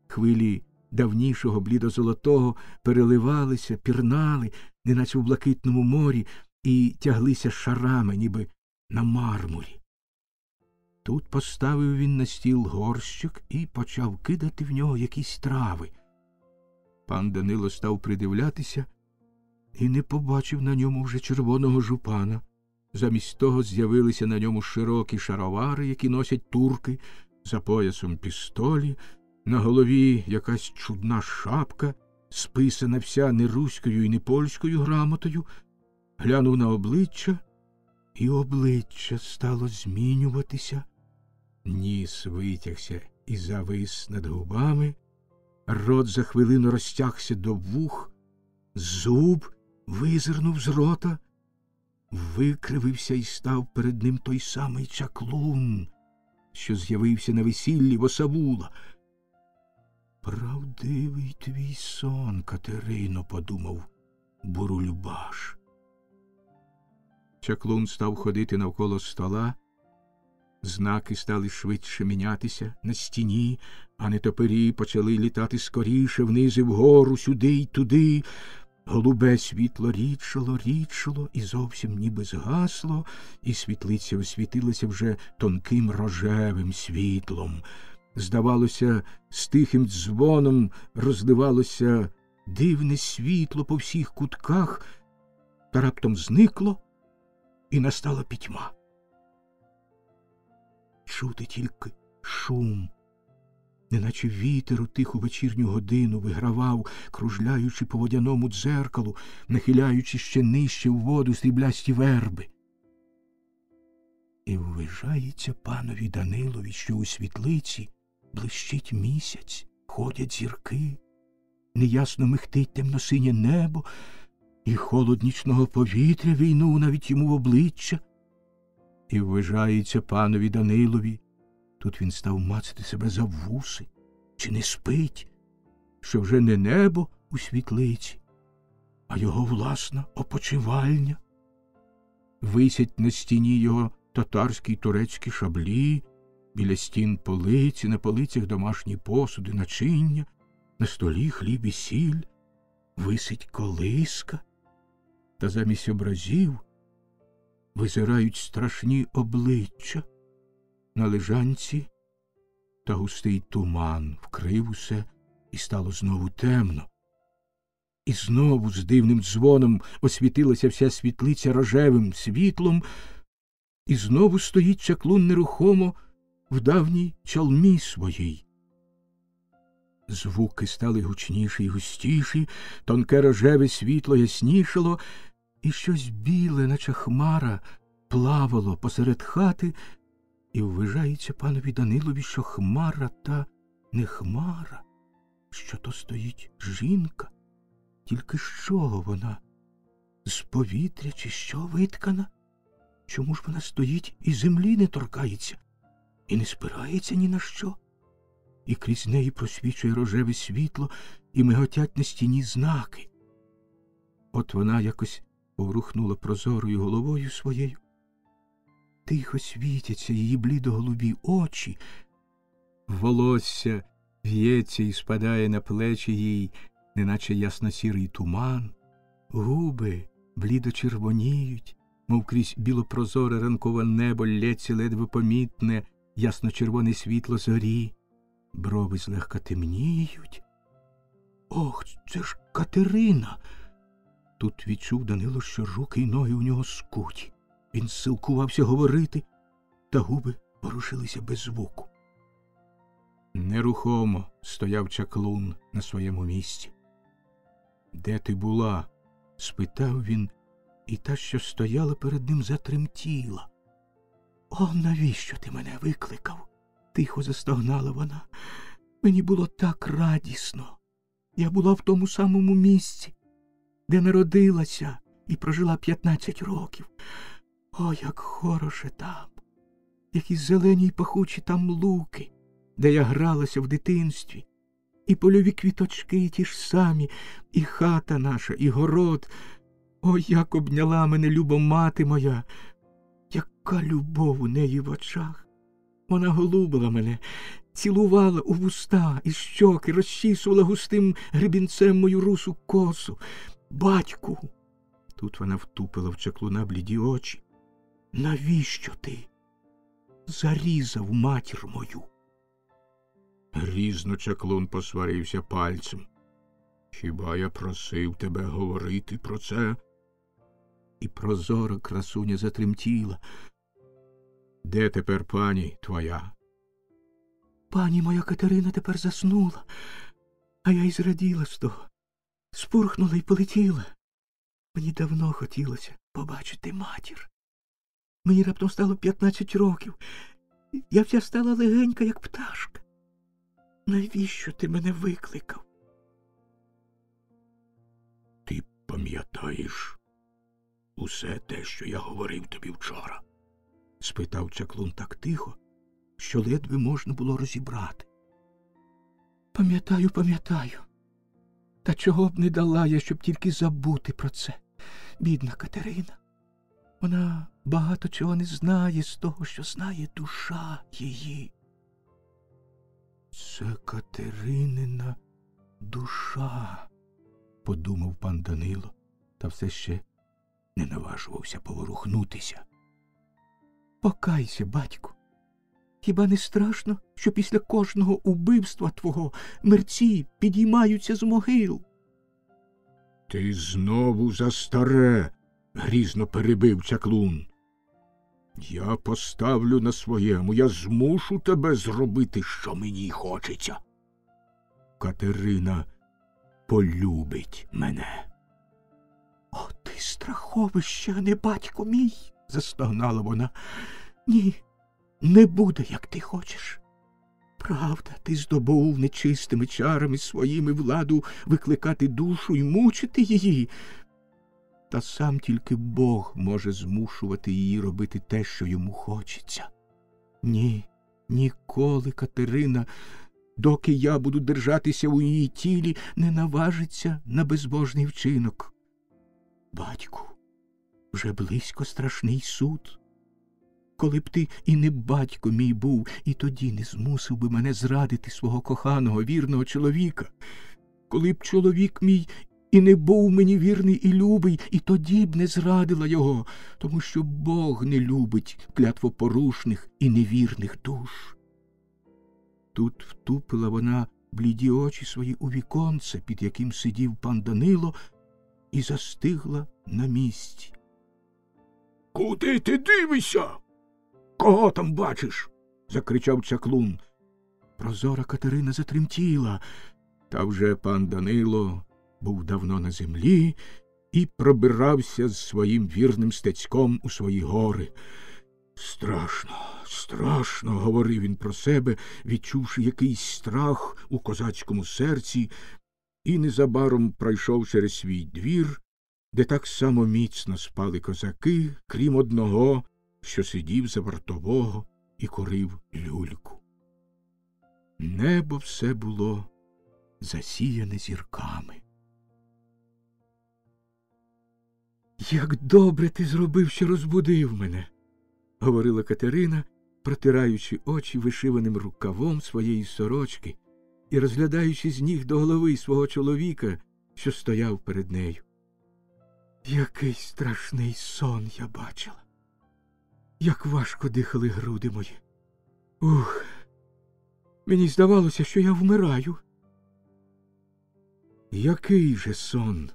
хвилі давнішого блідозолотого переливалися, пірнали, неначе в блакитному морі, і тяглися шарами, ніби на мармурі. Тут поставив він на стіл горщик і почав кидати в нього якісь трави. Пан Данило став придивлятися і не побачив на ньому вже червоного жупана. Замість того з'явилися на ньому широкі шаровари, які носять турки, за поясом пістолі, на голові якась чудна шапка, списана вся не руською і не польською грамотою, глянув на обличчя, і обличчя стало змінюватися. Ніс витягся і завис над губами, рот за хвилину розтягся до вух, зуб визирнув з рота, викривився і став перед ним той самий чаклун, що з'явився на весіллі Восавула. Правдивий твій сон, Катерино, подумав Бурульбаш. Чаклун став ходити навколо стола. Знаки стали швидше мінятися на стіні, а нетопирі почали літати скоріше вниз і вгору, сюди й туди. Голубе світло рідшало, рідшало і зовсім ніби згасло, і світлиця освітилася вже тонким рожевим світлом. Здавалося, з тихим дзвоном розливалося дивне світло по всіх кутках, та раптом зникло, і настала пітьма. Чути тільки шум, неначе вітер у тиху вечірню годину вигравав, кружляючи по водяному дзеркалу, нахиляючи ще нижче в воду сріблясті верби. І ввижається панові Данилові, що у світлиці блищить місяць, ходять зірки, неясно михтить темно-синє небо, і холод нічного повітря війнув навіть йому в обличчя. І ввижається панові Данилові. Тут він став мацати себе за вуси, чи не спить, що вже не небо у світлиці, а його власна опочивальня. Висять на стіні його татарські й турецькі шаблі, біля стін полиці, на полицях домашні посуди, начиння, на столі хліб і сіль, висить колиска, та замість образів визирають страшні обличчя на лежанці, та густий туман вкрив усе, і стало знову темно. І знову з дивним дзвоном освітилася вся світлиця рожевим світлом, і знову стоїть чаклун нерухомо в давній чалмі своїй. Звуки стали гучніші й густіші, тонке рожеве світло яснішало, і щось біле, наче хмара, плавало посеред хати, і ввижається панові Данилові, що хмара та не хмара, що то стоїть жінка, тільки з чого вона? З повітря, чи що виткана? Чому ж вона стоїть і землі не торкається, і не спирається ні на що? І крізь неї просвічує рожеве світло і миготять на стіні знаки. От вона якось поворухнула прозорою головою своєю. Тихо світяться її блідо-голубі очі. Волосся в'ється і спадає на плечі їй, неначе ясно-сірий туман, губи блідо червоніють, мов крізь білопрозоре ранкове небо лється ледве помітне, ясно-червоне світло зорі, брови злегка темніють. Ох, це ж Катерина. Тут відчув Данило, що руки й ноги у нього скуті. Він силкувався говорити, та губи порушилися без звуку. Нерухомо стояв чаклун на своєму місці. Де ти була? спитав він, і та, що стояла перед ним, затремтіла. О, навіщо ти мене викликав? тихо застогнала вона. Мені було так радісно. Я була в тому самому місці, де народилася і прожила п'ятнадцять років. О, як хороше там, які зелені й пахучі там луки, де я гралася в дитинстві, і польові квіточки ті ж самі, і хата наша, і город. О, як обняла мене люба мати моя, яка любов у неї в очах. Вона голубила мене, цілувала у вуста і щоки, розчісувала густим гребінцем мою русу косу. Батьку. Тут вона втупила в чаклуна бліді очі. Навіщо ти зарізав матір мою? Грізно чаклун посварився пальцем. Хіба я просив тебе говорити про це? І прозора красуня затремтіла. Де тепер пані твоя? Пані моя Катерина тепер заснула, а я й зраділа з того. Спурхнула і полетіла. Мені давно хотілося побачити матір. Мені раптом стало п'ятнадцять років. Я вся стала легенька, як пташка. Навіщо ти мене викликав? Ти пам'ятаєш усе те, що я говорив тобі вчора? спитав чаклун так тихо, що ледве можна було розібрати. Пам'ятаю, пам'ятаю. Та чого б не дала я, щоб тільки забути про це, бідна Катерина. Вона багато чого не знає з того, що знає душа її. Це Катеринина душа, подумав пан Данило, та все ще не наважувався поворухнутися. Покайся, батьку. Хіба не страшно, що після кожного убивства твого мерці підіймаються з могил? Ти знову за старе, грізно перебив чаклун. Я поставлю на своєму, я змушу тебе зробити, що мені хочеться. Катерина полюбить мене. О, ти страховище, а не батько мій, застогнала вона. Ні, не буде, як ти хочеш. Правда, ти здобув нечистими чарами своїми владу викликати душу і мучити її. Та сам тільки Бог може змушувати її робити те, що йому хочеться. Ні, ніколи Катерина, доки я буду держатися у її тілі, не наважиться на безбожний вчинок. Батьку, вже близько страшний суд. Коли б ти і не батько мій був, і тоді не змусив би мене зрадити свого коханого, вірного чоловіка. Коли б чоловік мій і не був мені вірний і любий, і тоді б не зрадила його, тому що Бог не любить клятвопорушних і невірних душ. Тут втупила вона бліді очі свої у віконце, під яким сидів пан Данило, і застигла на місці. Куди ти дивишся? Кого там бачиш? закричав чаклун. Прозора Катерина затремтіла, та вже пан Данило був давно на землі і пробирався з своїм вірним стецьком у свої гори. Страшно, страшно, говорив він про себе, відчувши якийсь страх у козацькому серці, і незабаром пройшов через свій двір, де так само міцно спали козаки, крім одного, що сидів за вартового і курив люльку. Небо все було засіяне зірками. Як добре ти зробив, що розбудив мене, говорила Катерина, протираючи очі вишиваним рукавом своєї сорочки і розглядаючи з ніг до голови свого чоловіка, що стояв перед нею. Який страшний сон я бачила, як важко дихали груди мої. Ух, мені здавалося, що я вмираю. Який же сон?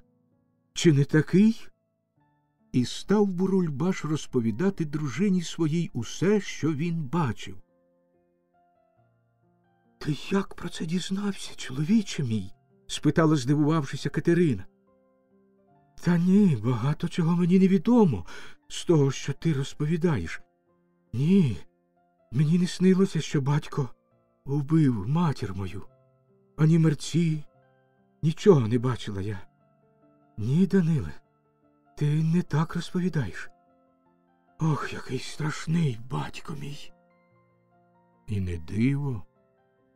Чи не такий? І став Бурульбаш розповідати дружині своїй усе, що він бачив. Ти як про це дізнався, чоловіче мій? спитала, здивувавшися Катерина. Та ні, багато чого мені невідомо з того, що ти розповідаєш. Ні, мені не снилося, що батько вбив матір мою, ані мерці, нічого не бачила я. Ні, Даниле, ти не так розповідаєш. Ох, який страшний батько мій. І не диво,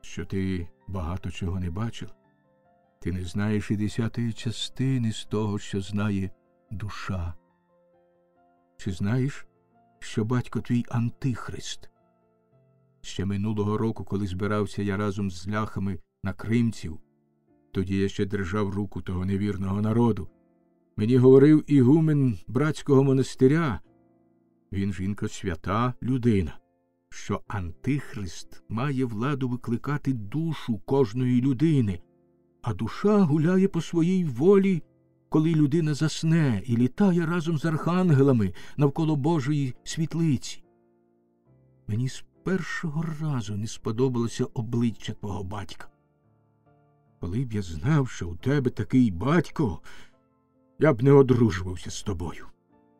що ти багато чого не бачив. Ти не знаєш і десятої частини з того, що знає душа. Чи знаєш, що батько твій антихрист? Ще минулого року, коли збирався я разом з ляхами на кримців, тоді я ще держав руку того невірного народу. Мені говорив ігумен братського монастиря, він жінка свята людина, що Антихрист має владу викликати душу кожної людини, а душа гуляє по своїй волі, коли людина засне і літає разом з архангелами навколо Божої світлиці. Мені з першого разу не сподобалося обличчя твого батька. Коли б я знав, що у тебе такий батько, я б не одружувався з тобою.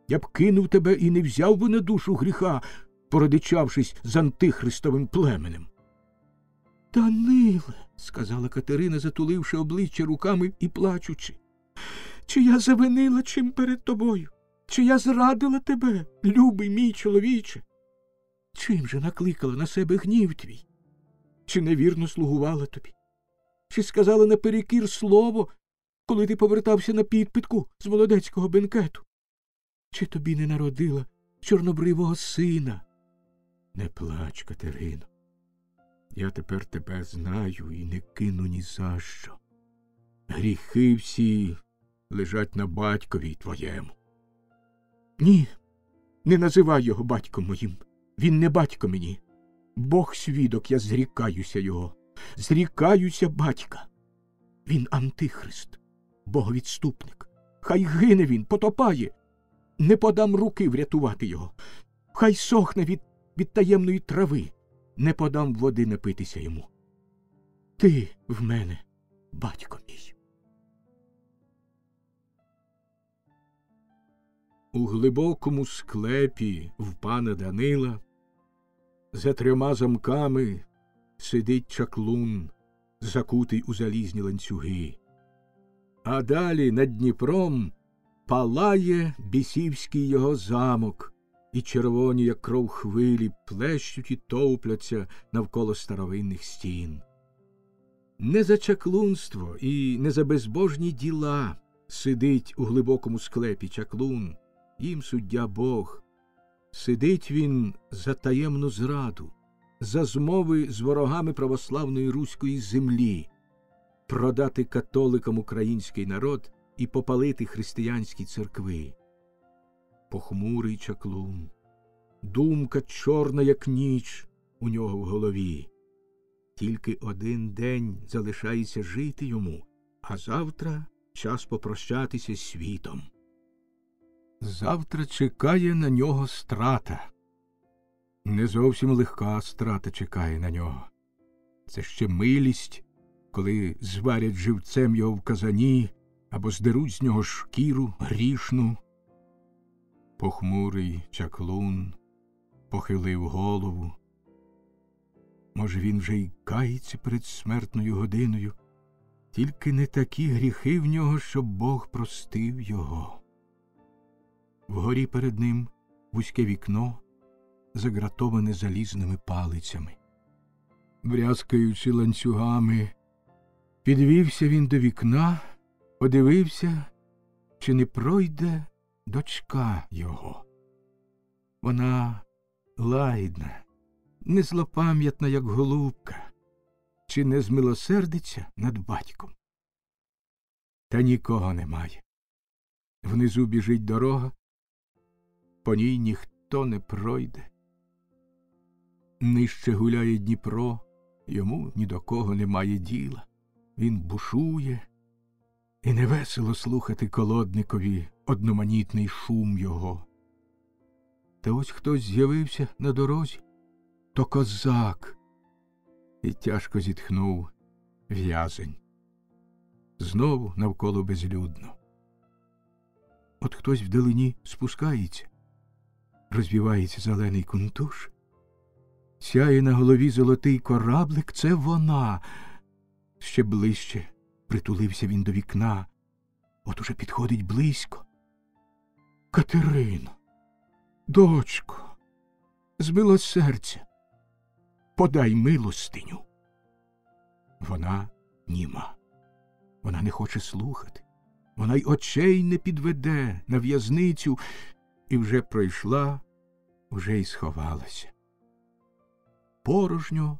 Я б кинув тебе і не взяв би на душу гріха, породичавшись з антихристовим племенем. Даниле, сказала Катерина, затуливши обличчя руками і плачучи, чи я завинила чим перед тобою? Чи я зрадила тебе, любий мій чоловіче? Чим же накликала на себе гнів твій? Чи невірно слугувала тобі? Чи сказала наперекір слово, коли ти повертався на підпитку з молодецького бенкету? Чи тобі не народила чорнобривого сина? Не плач, Катерино. Я тепер тебе знаю і не кину ні за що. Гріхи всі лежать на батькові твоєму. Ні, не називай його батьком моїм. Він не батько мені. Бог свідок, я зрікаюся його. Зрікаюся батька. Він антихрист, боговідступник. Хай гине він, потопає. Не подам руки врятувати його. Хай сохне від, від таємної трави. Не подам води напитися йому. Ти в мене, батько мій. У глибокому склепі в пана Данила за трьома замками сидить чаклун, закутий у залізні ланцюги. А далі над Дніпром палає бісівський його замок, і червоні, як кров хвилі, плещуть і товпляться навколо старовинних стін. Не за чаклунство і не за безбожні діла сидить у глибокому склепі чаклун, їм суддя Бог. Сидить він за таємну зраду, за змови з ворогами православної руської землі, продати католикам український народ і попалити християнські церкви. Похмурий чаклун, думка чорна, як ніч, у нього в голові. Тільки один день залишається жити йому, а завтра час попрощатися з світом. Завтра чекає на нього страта. Не зовсім легка страта чекає на нього. Це ще милість, коли зварять живцем його в казані або здеруть з нього шкіру грішну. Похмурий чаклун похилив голову. Може, він вже й кається перед смертною годиною, тільки не такі гріхи в нього, щоб Бог простив його. Вгорі перед ним вузьке вікно, загратоване залізними палицями. Брязкаючи ланцюгами, підвівся він до вікна, подивився, чи не пройде дочка його. Вона лагідна, не злопам'ятна, як голубка, чи не змилосердиться над батьком. Та нікого немає. Внизу біжить дорога, по ній ніхто не пройде. Нижче гуляє Дніпро, йому ні до кого немає діла. Він бушує, і невесело слухати колодникові одноманітний шум його. Та ось хтось з'явився на дорозі то козак, і тяжко зітхнув в'язень. Знову навколо безлюдно. От хтось вдалині спускається, розвівається зелений кунтуш, сяє на голові золотий кораблик це вона. Ще ближче притулився він до вікна, от уже підходить близько. Катерино, дочко, збило серця, подай милостиню. Вона німа. Вона не хоче слухати. Вона й очей не підведе на в'язницю і вже пройшла, вже й сховалася. Порожньо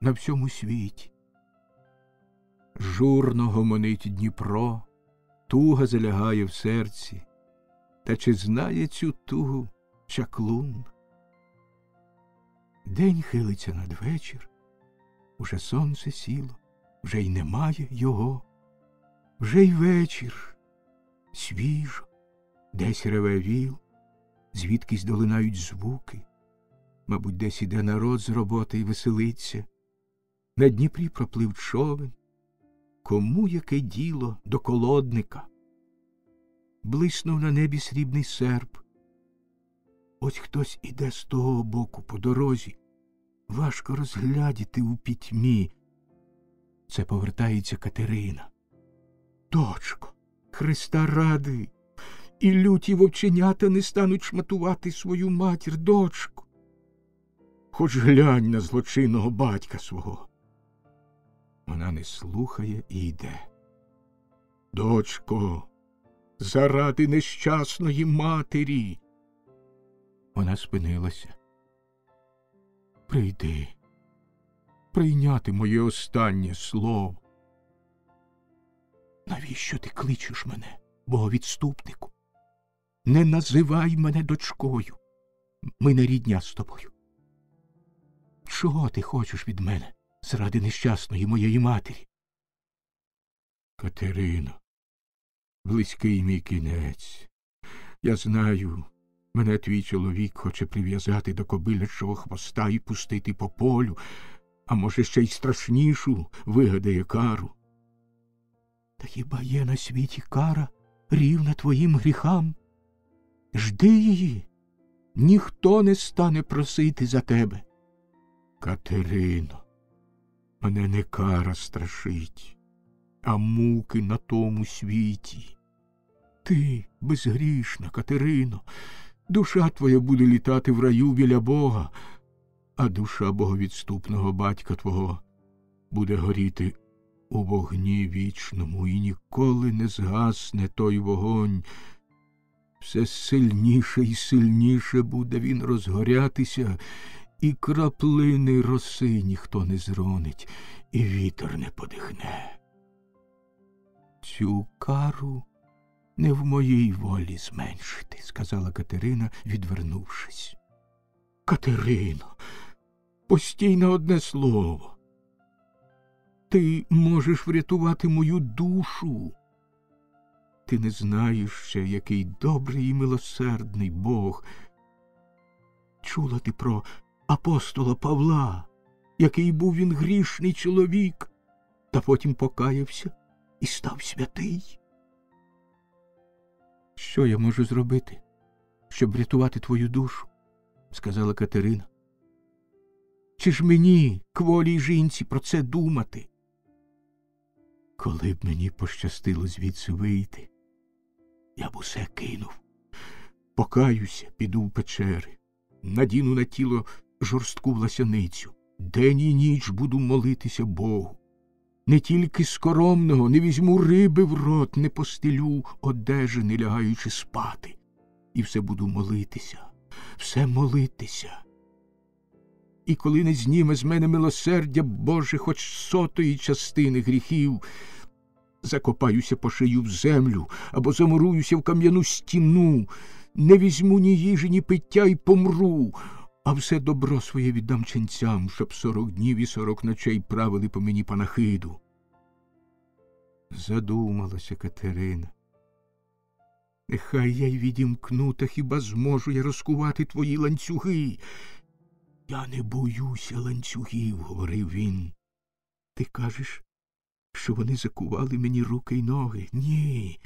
на всьому світі. Журно гомонить Дніпро, туга залягає в серці. Та чи знає цю тугу чаклун? День хилиться надвечір, уже сонце сіло, вже й немає його, вже й вечір, свіжо, десь реве віл, звідкись долинають звуки, мабуть, десь іде народ з роботи і веселиться. На Дніпрі проплив човен. Кому яке діло до колодника? Блиснув на небі срібний серп. Ось хтось іде з того боку по дорозі. Важко розглядіти у пітьмі. Це повертається Катерина. Дочко, Христа ради, і люті вовченята не стануть шматувати свою матір, дочко. Хоч глянь на злочинного батька свого. Вона не слухає і йде. Дочко, заради нещасної матері. Вона спинилася. Прийди, прийняти моє останнє слово. Навіщо ти кличеш мене, боговідступнику? Не називай мене дочкою. Ми не рідня з тобою. Чого ти хочеш від мене заради нещасної моєї матері? Катерино, близький мій кінець. Я знаю, Мене твій чоловік хоче прив'язати до кобилячого хвоста і пустити по полю, а може, ще й страшнішу вигадає кару. Та хіба є на світі кара рівна твоїм гріхам? Жди її, ніхто не стане просити за тебе. Катерино, мене не кара страшить, а муки на тому світі. Ти безгрішна, Катерино, душа твоя буде літати в раю біля Бога, а душа боговідступного батька твого буде горіти у вогні вічному, і ніколи не згасне той вогонь. Все сильніше і сильніше буде він розгорятися, і краплини роси ніхто не зронить, і вітер не подихне. Цю кару не в моїй волі зменшити, сказала Катерина, відвернувшись. Катерино, постій на одне слово. Ти можеш врятувати мою душу. Ти не знаєш ще, який добрий і милосердний Бог. Чула ти про апостола Павла, який був він грішний чоловік, та потім покаявся і став святий. Що я можу зробити, щоб врятувати твою душу? сказала Катерина. Чи ж мені, кволій жінці, про це думати? Коли б мені пощастило звідси вийти, я б усе кинув. Покаюся, піду в печери, надіну на тіло жорстку власяницю, день і ніч буду молитися Богу. Не тільки скоромного не візьму риби в рот, не постелю одежі, не лягаючи спати, і все буду молитися, все молитися. І коли не зніме з мене милосердя Боже, хоч сотої частини гріхів, закопаюся по шию в землю або замуруюся в кам'яну стіну, не візьму ні їжі, ні пиття і помру, а все добро своє віддам ченцям, щоб сорок днів і сорок ночей правили по мені панахиду. Задумалася Катерина. Нехай я й відімкну, та хіба зможу я розкувати твої ланцюги? Я не боюся ланцюгів, говорив він. Ти кажеш, що вони закували мені руки й ноги? Ні.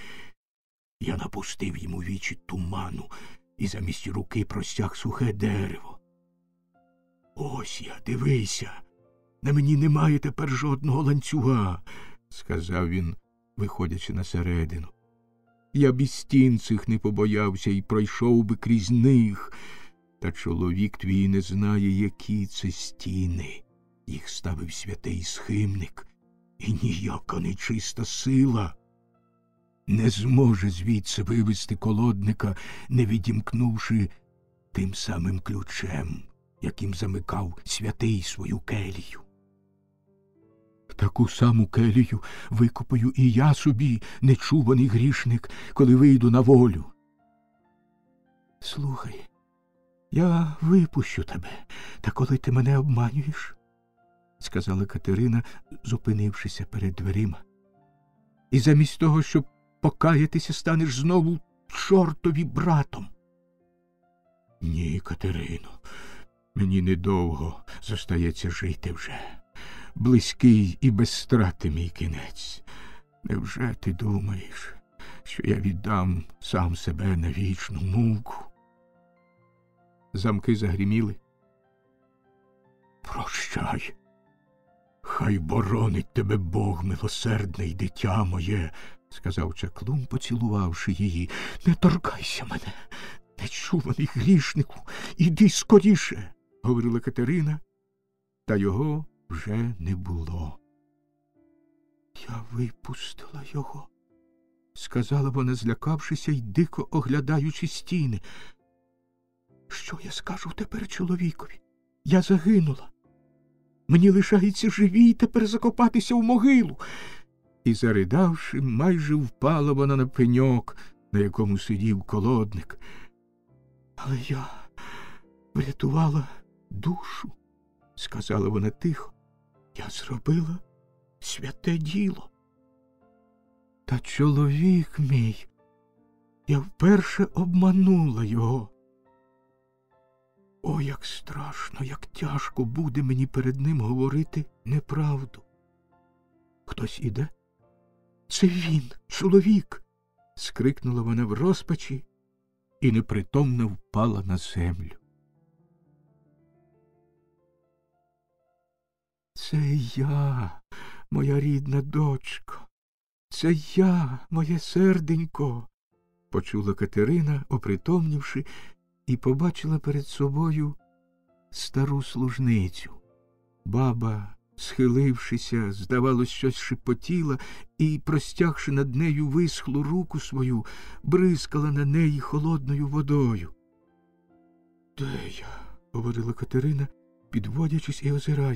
Я напустив йому вічі туману і замість руки простяг сухе дерево. Ось я, дивися, на мені немає тепер жодного ланцюга, сказав він, виходячи на середину. Я б і стін цих не побоявся і пройшов би крізь них. Та чоловік твій не знає, які це стіни. Їх ставив святий схимник, і ніяка нечиста сила не зможе звідси вивести колодника, не відімкнувши тим самим ключем, яким замикав святий свою келію. Таку саму келію викопаю і я собі, нечуваний грішник, коли вийду на волю. Слухай, я випущу тебе, та коли ти мене обманюєш, сказала Катерина, зупинившися перед дверима. І замість того, щоб покаятися, станеш знову чортові братом. Ні, Катерино, мені недовго зостається жити вже. Близький і без страти мій кінець. Невже ти думаєш, що я віддам сам себе на вічну муку? Замки загріміли. Прощай. Хай боронить тебе Бог милосердний, дитя моє, сказав чаклун, поцілувавши її. Не торкайся мене, нечуваний грішнику, іди скоріше, говорила Катерина, та його вже не було. Я випустила його, сказала вона, злякавшися й дико оглядаючи стіни. Що я скажу тепер чоловікові? Я загинула. Мені лишається живій тепер закопатися в могилу. І, заридавши, майже впала вона на пеньок, на якому сидів колодник. Але я врятувала душу, сказала вона тихо. Я зробила святе діло. Та чоловік мій, я вперше обманула його. О, як страшно, як тяжко буде мені перед ним говорити неправду. Хтось іде? Це він, чоловік. скрикнула вона в розпачі і непритомно впала на землю. Це я, моя рідна дочко, це я, моє серденько, почула Катерина, опритомнівши, і побачила перед собою стару служницю. Баба, схилившися, здавалось, щось шепотіла і, простягши над нею висхлу руку свою, бризкала на неї холодною водою. Де я? говорила Катерина, підводячись і озираючись.